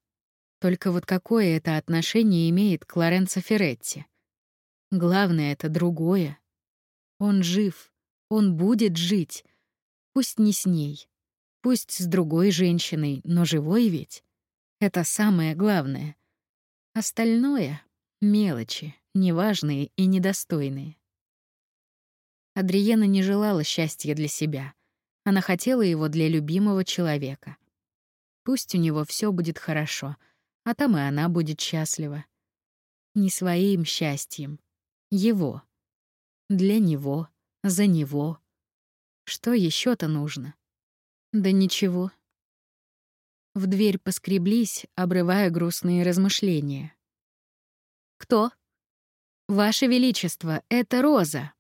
Только вот какое это отношение имеет к Лоренцо Ферретти? Главное — это другое. Он жив, он будет жить. Пусть не с ней, пусть с другой женщиной, но живой ведь. Это самое главное. Остальное — мелочи, неважные и недостойные. Адриена не желала счастья для себя. Она хотела его для любимого человека. Пусть у него все будет хорошо — а там и она будет счастлива. Не своим счастьем. Его. Для него. За него. Что еще то нужно? Да ничего. В дверь поскреблись, обрывая грустные размышления. «Кто?» «Ваше Величество, это Роза!»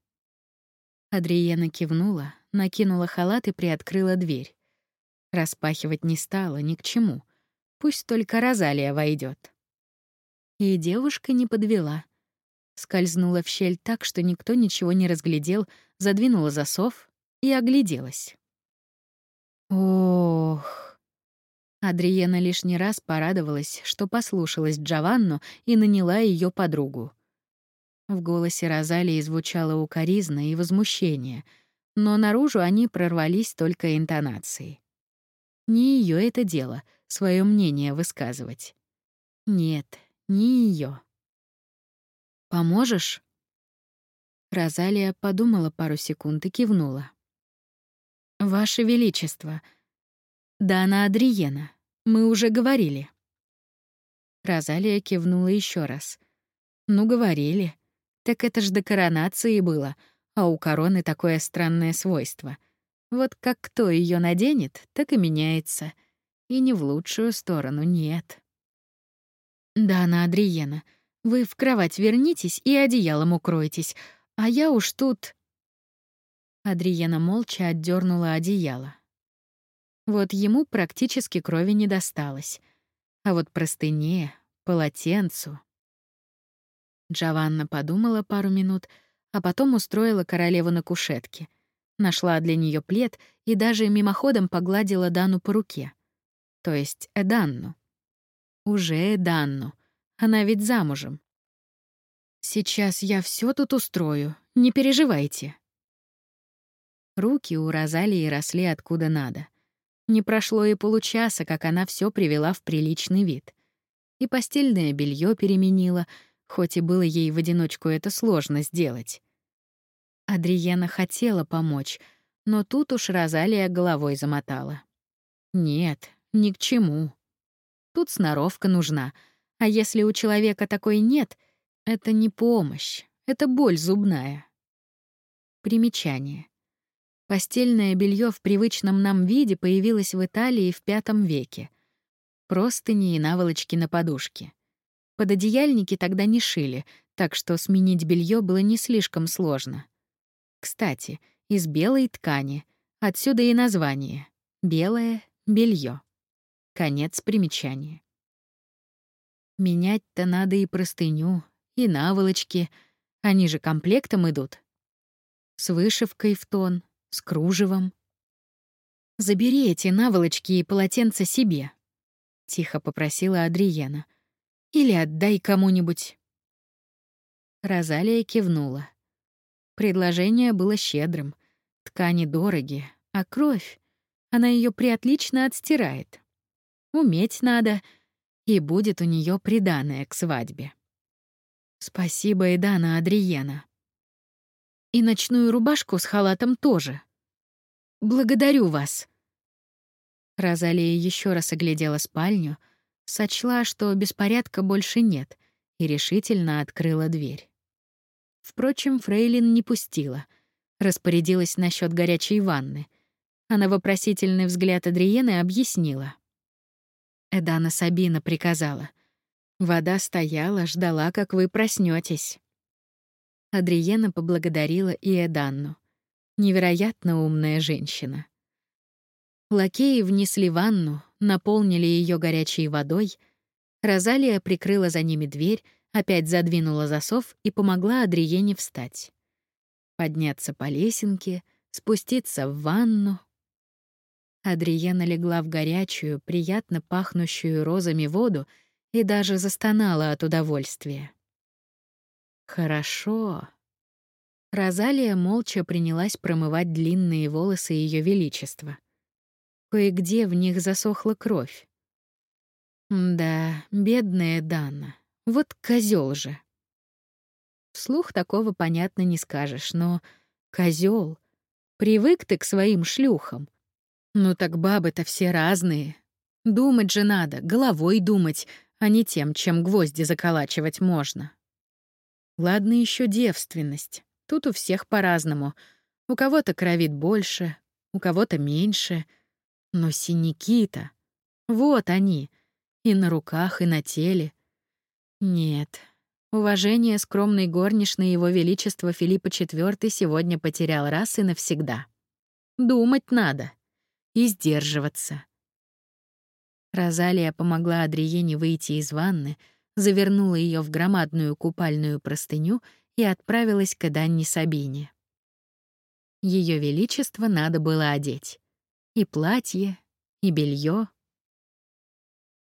Адриена кивнула, накинула халат и приоткрыла дверь. Распахивать не стала ни к чему. Пусть только Розалия войдет. И девушка не подвела. Скользнула в щель так, что никто ничего не разглядел, задвинула засов и огляделась. Ох! Адриена лишний раз порадовалась, что послушалась Джованну и наняла ее подругу. В голосе Розалии звучало укоризна и возмущение, но наружу они прорвались только интонацией. Не ее это дело — свое мнение высказывать. Нет, не ее. «Поможешь?» Розалия подумала пару секунд и кивнула. «Ваше Величество», да, она Адриена. Мы уже говорили. Розалия кивнула еще раз. Ну, говорили. Так это ж до коронации было, а у короны такое странное свойство. Вот как кто ее наденет, так и меняется. И не в лучшую сторону, нет. Да, она Адриена. Вы в кровать вернитесь и одеялом укройтесь, а я уж тут... Адриена молча отдернула одеяло. Вот ему практически крови не досталось. А вот простыне, полотенцу... Джованна подумала пару минут, а потом устроила королеву на кушетке. Нашла для нее плед и даже мимоходом погладила Дану по руке. То есть Эданну. Уже Эданну. Она ведь замужем. «Сейчас я все тут устрою, не переживайте». Руки у Розалии росли откуда надо — не прошло и получаса, как она все привела в приличный вид. И постельное белье переменила, хоть и было ей в одиночку это сложно сделать. Адриена хотела помочь, но тут уж Розалия головой замотала. Нет, ни к чему. Тут сноровка нужна, а если у человека такой нет, это не помощь, это боль зубная. Примечание. Постельное белье в привычном нам виде появилось в Италии в V веке. Простыни и наволочки на подушке. Пододеяльники тогда не шили, так что сменить белье было не слишком сложно. Кстати, из белой ткани, отсюда и название — белое белье. Конец примечания. Менять-то надо и простыню, и наволочки, они же комплектом идут. С вышивкой в тон, с кружевом. «Забери эти наволочки и полотенца себе», — тихо попросила Адриена. «Или отдай кому-нибудь». Розалия кивнула. Предложение было щедрым. Ткани дороги, а кровь, она ее приотлично отстирает. Уметь надо, и будет у нее приданое к свадьбе. Спасибо, Эдана Адриена. И ночную рубашку с халатом тоже. Благодарю вас. Розалия еще раз оглядела спальню, сочла, что беспорядка больше нет, и решительно открыла дверь. Впрочем, Фрейлин не пустила, распорядилась насчет горячей ванны. А на вопросительный взгляд Адриены объяснила. Эдана Сабина приказала. Вода стояла, ждала, как вы проснетесь. Адриена поблагодарила и Эданну. Невероятно умная женщина. Лакеи внесли ванну, наполнили ее горячей водой. Розалия прикрыла за ними дверь, опять задвинула засов и помогла Адриене встать. Подняться по лесенке, спуститься в ванну. Адриена легла в горячую, приятно пахнущую розами воду и даже застонала от удовольствия. Хорошо. Розалия молча принялась промывать длинные волосы Ее Величества. Кое-где в них засохла кровь. Да, бедная Дана, вот козел же. Вслух такого понятно не скажешь, но козел. Привык ты к своим шлюхам. Ну так бабы-то все разные. Думать же надо, головой думать, а не тем, чем гвозди заколачивать можно. Ладно еще девственность. Тут у всех по-разному. У кого-то кровит больше, у кого-то меньше. Но синяки-то... Вот они. И на руках, и на теле. Нет. Уважение скромной горничной Его Величества Филиппа IV сегодня потерял раз и навсегда. Думать надо. И сдерживаться. Розалия помогла Адриене выйти из ванны, завернула ее в громадную купальную простыню и отправилась к Эданне Сабине. Ее величество надо было одеть. И платье, и белье.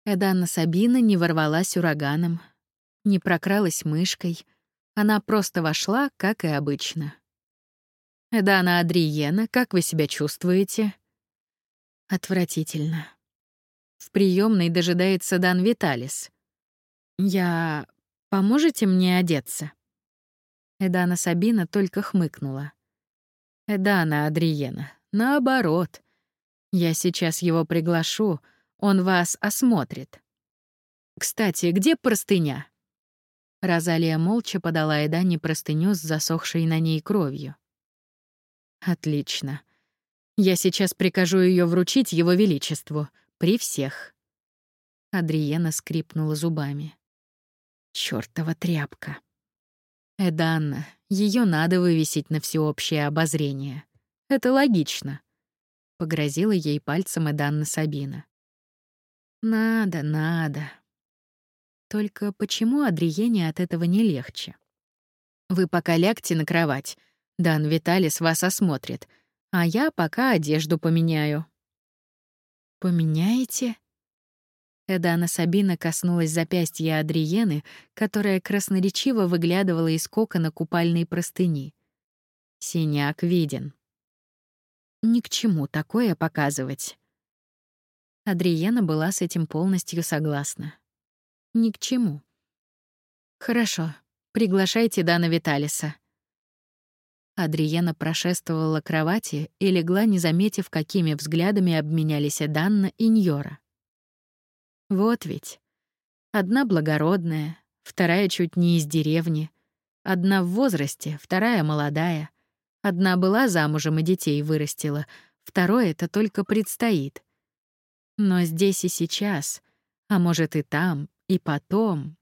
Эданна Сабина не ворвалась ураганом, не прокралась мышкой. Она просто вошла, как и обычно. «Эдана Адриена, как вы себя чувствуете?» «Отвратительно», в приемной дожидается Дан Виталис. «Я... Поможете мне одеться?» Эдана Сабина только хмыкнула. «Эдана Адриена, наоборот. Я сейчас его приглашу, он вас осмотрит. Кстати, где простыня?» Розалия молча подала Эдане простыню с засохшей на ней кровью. «Отлично. Я сейчас прикажу ее вручить его величеству. При всех. Адриена скрипнула зубами. Чёртова тряпка. Эданна, ее надо вывесить на всеобщее обозрение. Это логично. Погрозила ей пальцем Эданна Сабина. Надо, надо. Только почему Адриене от этого не легче? Вы пока лягте на кровать. Дан Виталис вас осмотрит, а я пока одежду поменяю. «Поменяете?» Эдана Сабина коснулась запястья Адриены, которая красноречиво выглядывала из кокона купальной простыни. Синяк виден. Ни к чему такое показывать. Адриена была с этим полностью согласна. Ни к чему. Хорошо, приглашайте Дана Виталиса. Адриена прошествовала кровати и легла, не заметив, какими взглядами обменялись Данна и Ньора. Вот ведь. Одна благородная, вторая чуть не из деревни, одна в возрасте, вторая молодая. Одна была замужем и детей вырастила, второе это только предстоит. Но здесь и сейчас, а может и там, и потом.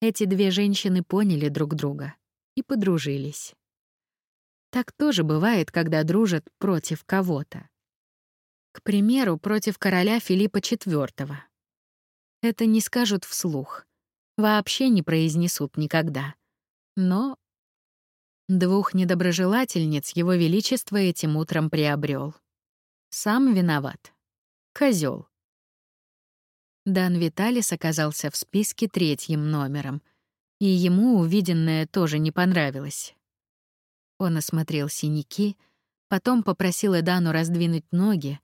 Эти две женщины поняли друг друга и подружились. Так тоже бывает, когда дружат против кого-то. К примеру, против короля Филиппа IV. Это не скажут вслух, вообще не произнесут никогда. Но двух недоброжелательниц его величество этим утром приобрел. Сам виноват. Козел. Дан Виталис оказался в списке третьим номером, и ему увиденное тоже не понравилось. Он осмотрел синяки, потом попросил Эдану раздвинуть ноги,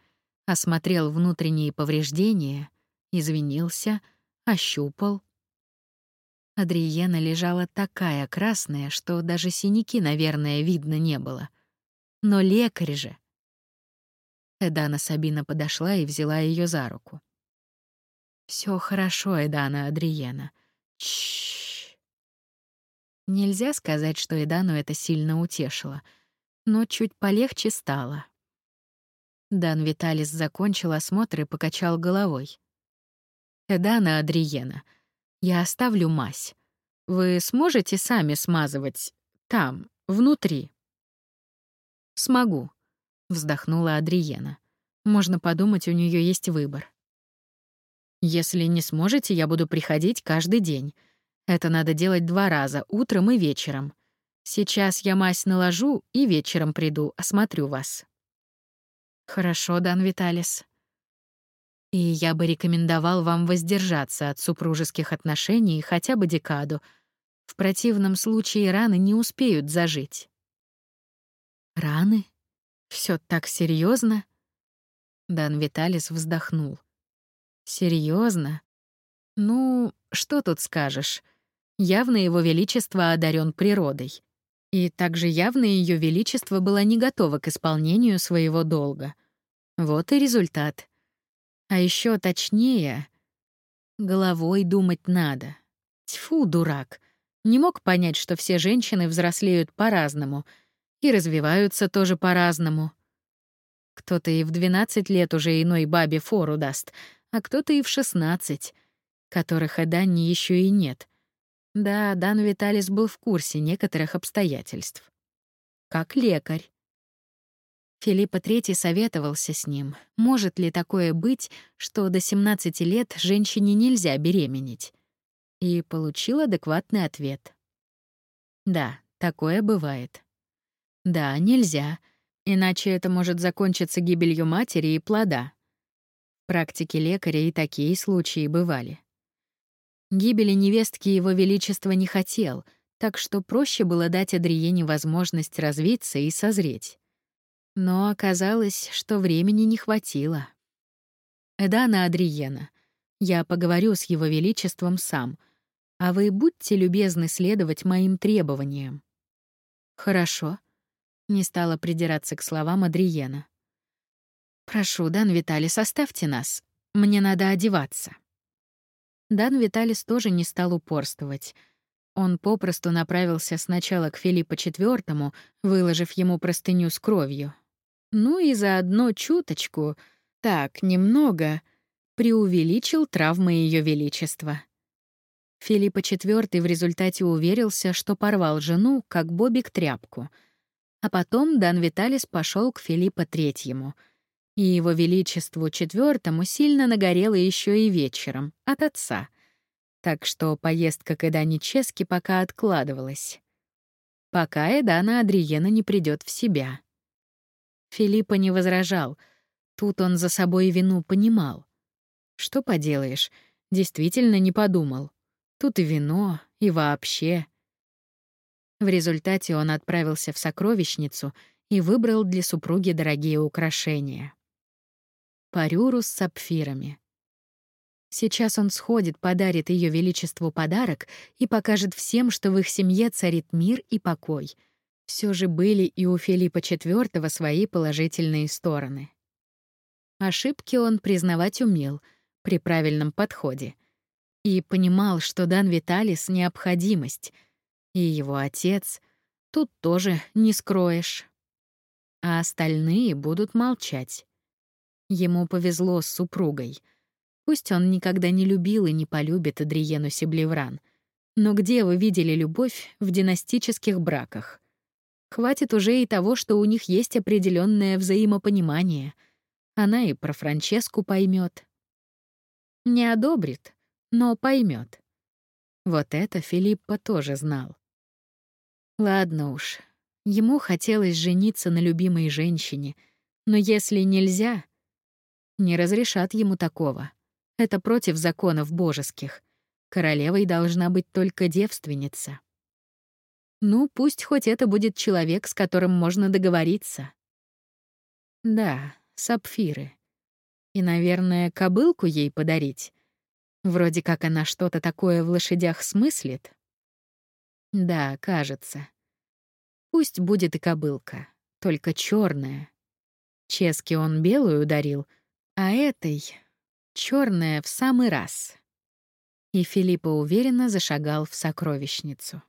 осмотрел внутренние повреждения, извинился, ощупал. Адриена лежала такая красная, что даже синяки, наверное, видно не было. Но лекарь же. Эдана Сабина подошла и взяла ее за руку. Все хорошо, Эдана Адриена. Чш. Нельзя сказать, что Эдану это сильно утешило, но чуть полегче стало. Дан Виталис закончил осмотр и покачал головой. «Эдана Адриена, я оставлю мазь. Вы сможете сами смазывать там, внутри?» «Смогу», — вздохнула Адриена. «Можно подумать, у нее есть выбор». «Если не сможете, я буду приходить каждый день. Это надо делать два раза, утром и вечером. Сейчас я мазь наложу и вечером приду, осмотрю вас. Хорошо, Дан Виталис. И я бы рекомендовал вам воздержаться от супружеских отношений хотя бы декаду. В противном случае раны не успеют зажить. Раны? Все так серьезно? Дан Виталис вздохнул. Серьезно? Ну, что тут скажешь? Явно его величество одарен природой. И также явно ее величество было не готово к исполнению своего долга. Вот и результат. А еще точнее, Головой думать надо. Тьфу, дурак. Не мог понять, что все женщины взрослеют по-разному и развиваются тоже по-разному. Кто-то и в 12 лет уже иной бабе фору даст, а кто-то и в 16, которых и Данни еще и нет. Да, Дан Виталис был в курсе некоторых обстоятельств. Как лекарь. Филиппа III советовался с ним, может ли такое быть, что до 17 лет женщине нельзя беременеть. И получил адекватный ответ. Да, такое бывает. Да, нельзя, иначе это может закончиться гибелью матери и плода. В практике лекаря и такие случаи бывали. Гибели невестки его величества не хотел, так что проще было дать Адриене возможность развиться и созреть. Но оказалось, что времени не хватило. «Эдана Адриена, я поговорю с его величеством сам, а вы будьте любезны следовать моим требованиям». «Хорошо», — не стала придираться к словам Адриена. «Прошу, Дан Виталий, оставьте нас. Мне надо одеваться». Дан Виталис тоже не стал упорствовать — он попросту направился сначала к Филиппу IV, выложив ему простыню с кровью. Ну и заодно чуточку, так, немного, преувеличил травмы Ее Величества. Филиппа IV в результате уверился, что порвал жену, как Бобик тряпку. А потом Дан Виталис пошел к Филиппа III, и Его Величеству IV сильно нагорело еще и вечером от отца — так что поездка к Эдане Чески пока откладывалась. Пока Эдана Адриена не придет в себя. Филиппа не возражал. Тут он за собой вину понимал. Что поделаешь, действительно не подумал. Тут и вино, и вообще. В результате он отправился в сокровищницу и выбрал для супруги дорогие украшения. Парюру с сапфирами. Сейчас он сходит, подарит Ее Величеству подарок и покажет всем, что в их семье царит мир и покой. Все же были и у Филиппа IV свои положительные стороны. Ошибки он признавать умел при правильном подходе. И понимал, что Дан Виталис — необходимость. И его отец — тут тоже не скроешь. А остальные будут молчать. Ему повезло с супругой — Пусть он никогда не любил и не полюбит Адриену Сиблевран. Но где вы видели любовь в династических браках? Хватит уже и того, что у них есть определенное взаимопонимание. Она и про Франческу поймет. Не одобрит, но поймет. Вот это Филиппа тоже знал. Ладно уж, ему хотелось жениться на любимой женщине, но если нельзя, не разрешат ему такого. Это против законов божеских. Королевой должна быть только девственница. Ну, пусть хоть это будет человек, с которым можно договориться. Да, сапфиры. И, наверное, кобылку ей подарить. Вроде как она что-то такое в лошадях смыслит. Да, кажется. Пусть будет и кобылка, только черная. Чески он белую ударил, а этой черное в самый раз. И Филиппа уверенно зашагал в сокровищницу.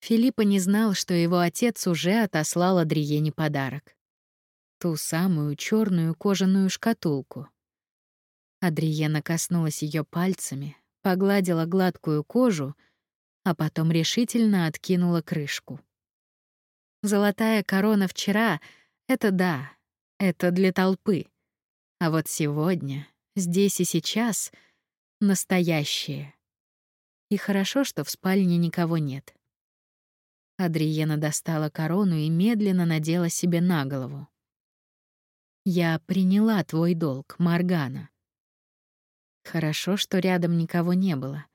Филиппа не знал, что его отец уже отослал Адриене подарок. Ту самую черную кожаную шкатулку. Адриена коснулась ее пальцами, погладила гладкую кожу, а потом решительно откинула крышку. Золотая корона вчера — это да, это для толпы. А вот сегодня, здесь и сейчас — настоящее. И хорошо, что в спальне никого нет. Адриена достала корону и медленно надела себе на голову. «Я приняла твой долг, Маргана». Хорошо, что рядом никого не было.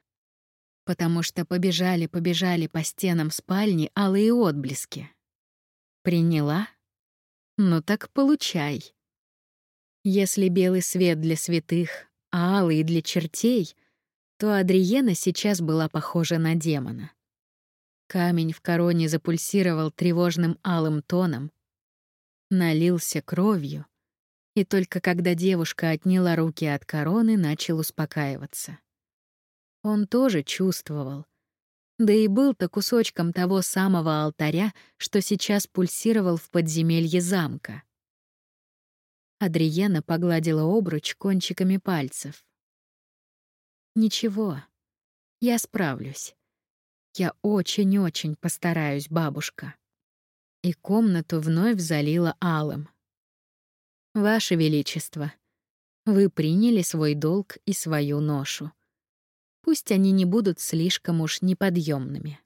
Потому что побежали-побежали по стенам спальни алые отблески. «Приняла? Ну так получай». Если белый свет для святых, а алый для чертей, то Адриена сейчас была похожа на демона. Камень в короне запульсировал тревожным алым тоном, налился кровью, И только когда девушка отняла руки от короны, начал успокаиваться. Он тоже чувствовал. Да и был-то кусочком того самого алтаря, что сейчас пульсировал в подземелье замка. Адриена погладила обруч кончиками пальцев. «Ничего, я справлюсь. Я очень-очень постараюсь, бабушка». И комнату вновь залила алым. «Ваше Величество, вы приняли свой долг и свою ношу. Пусть они не будут слишком уж неподъемными.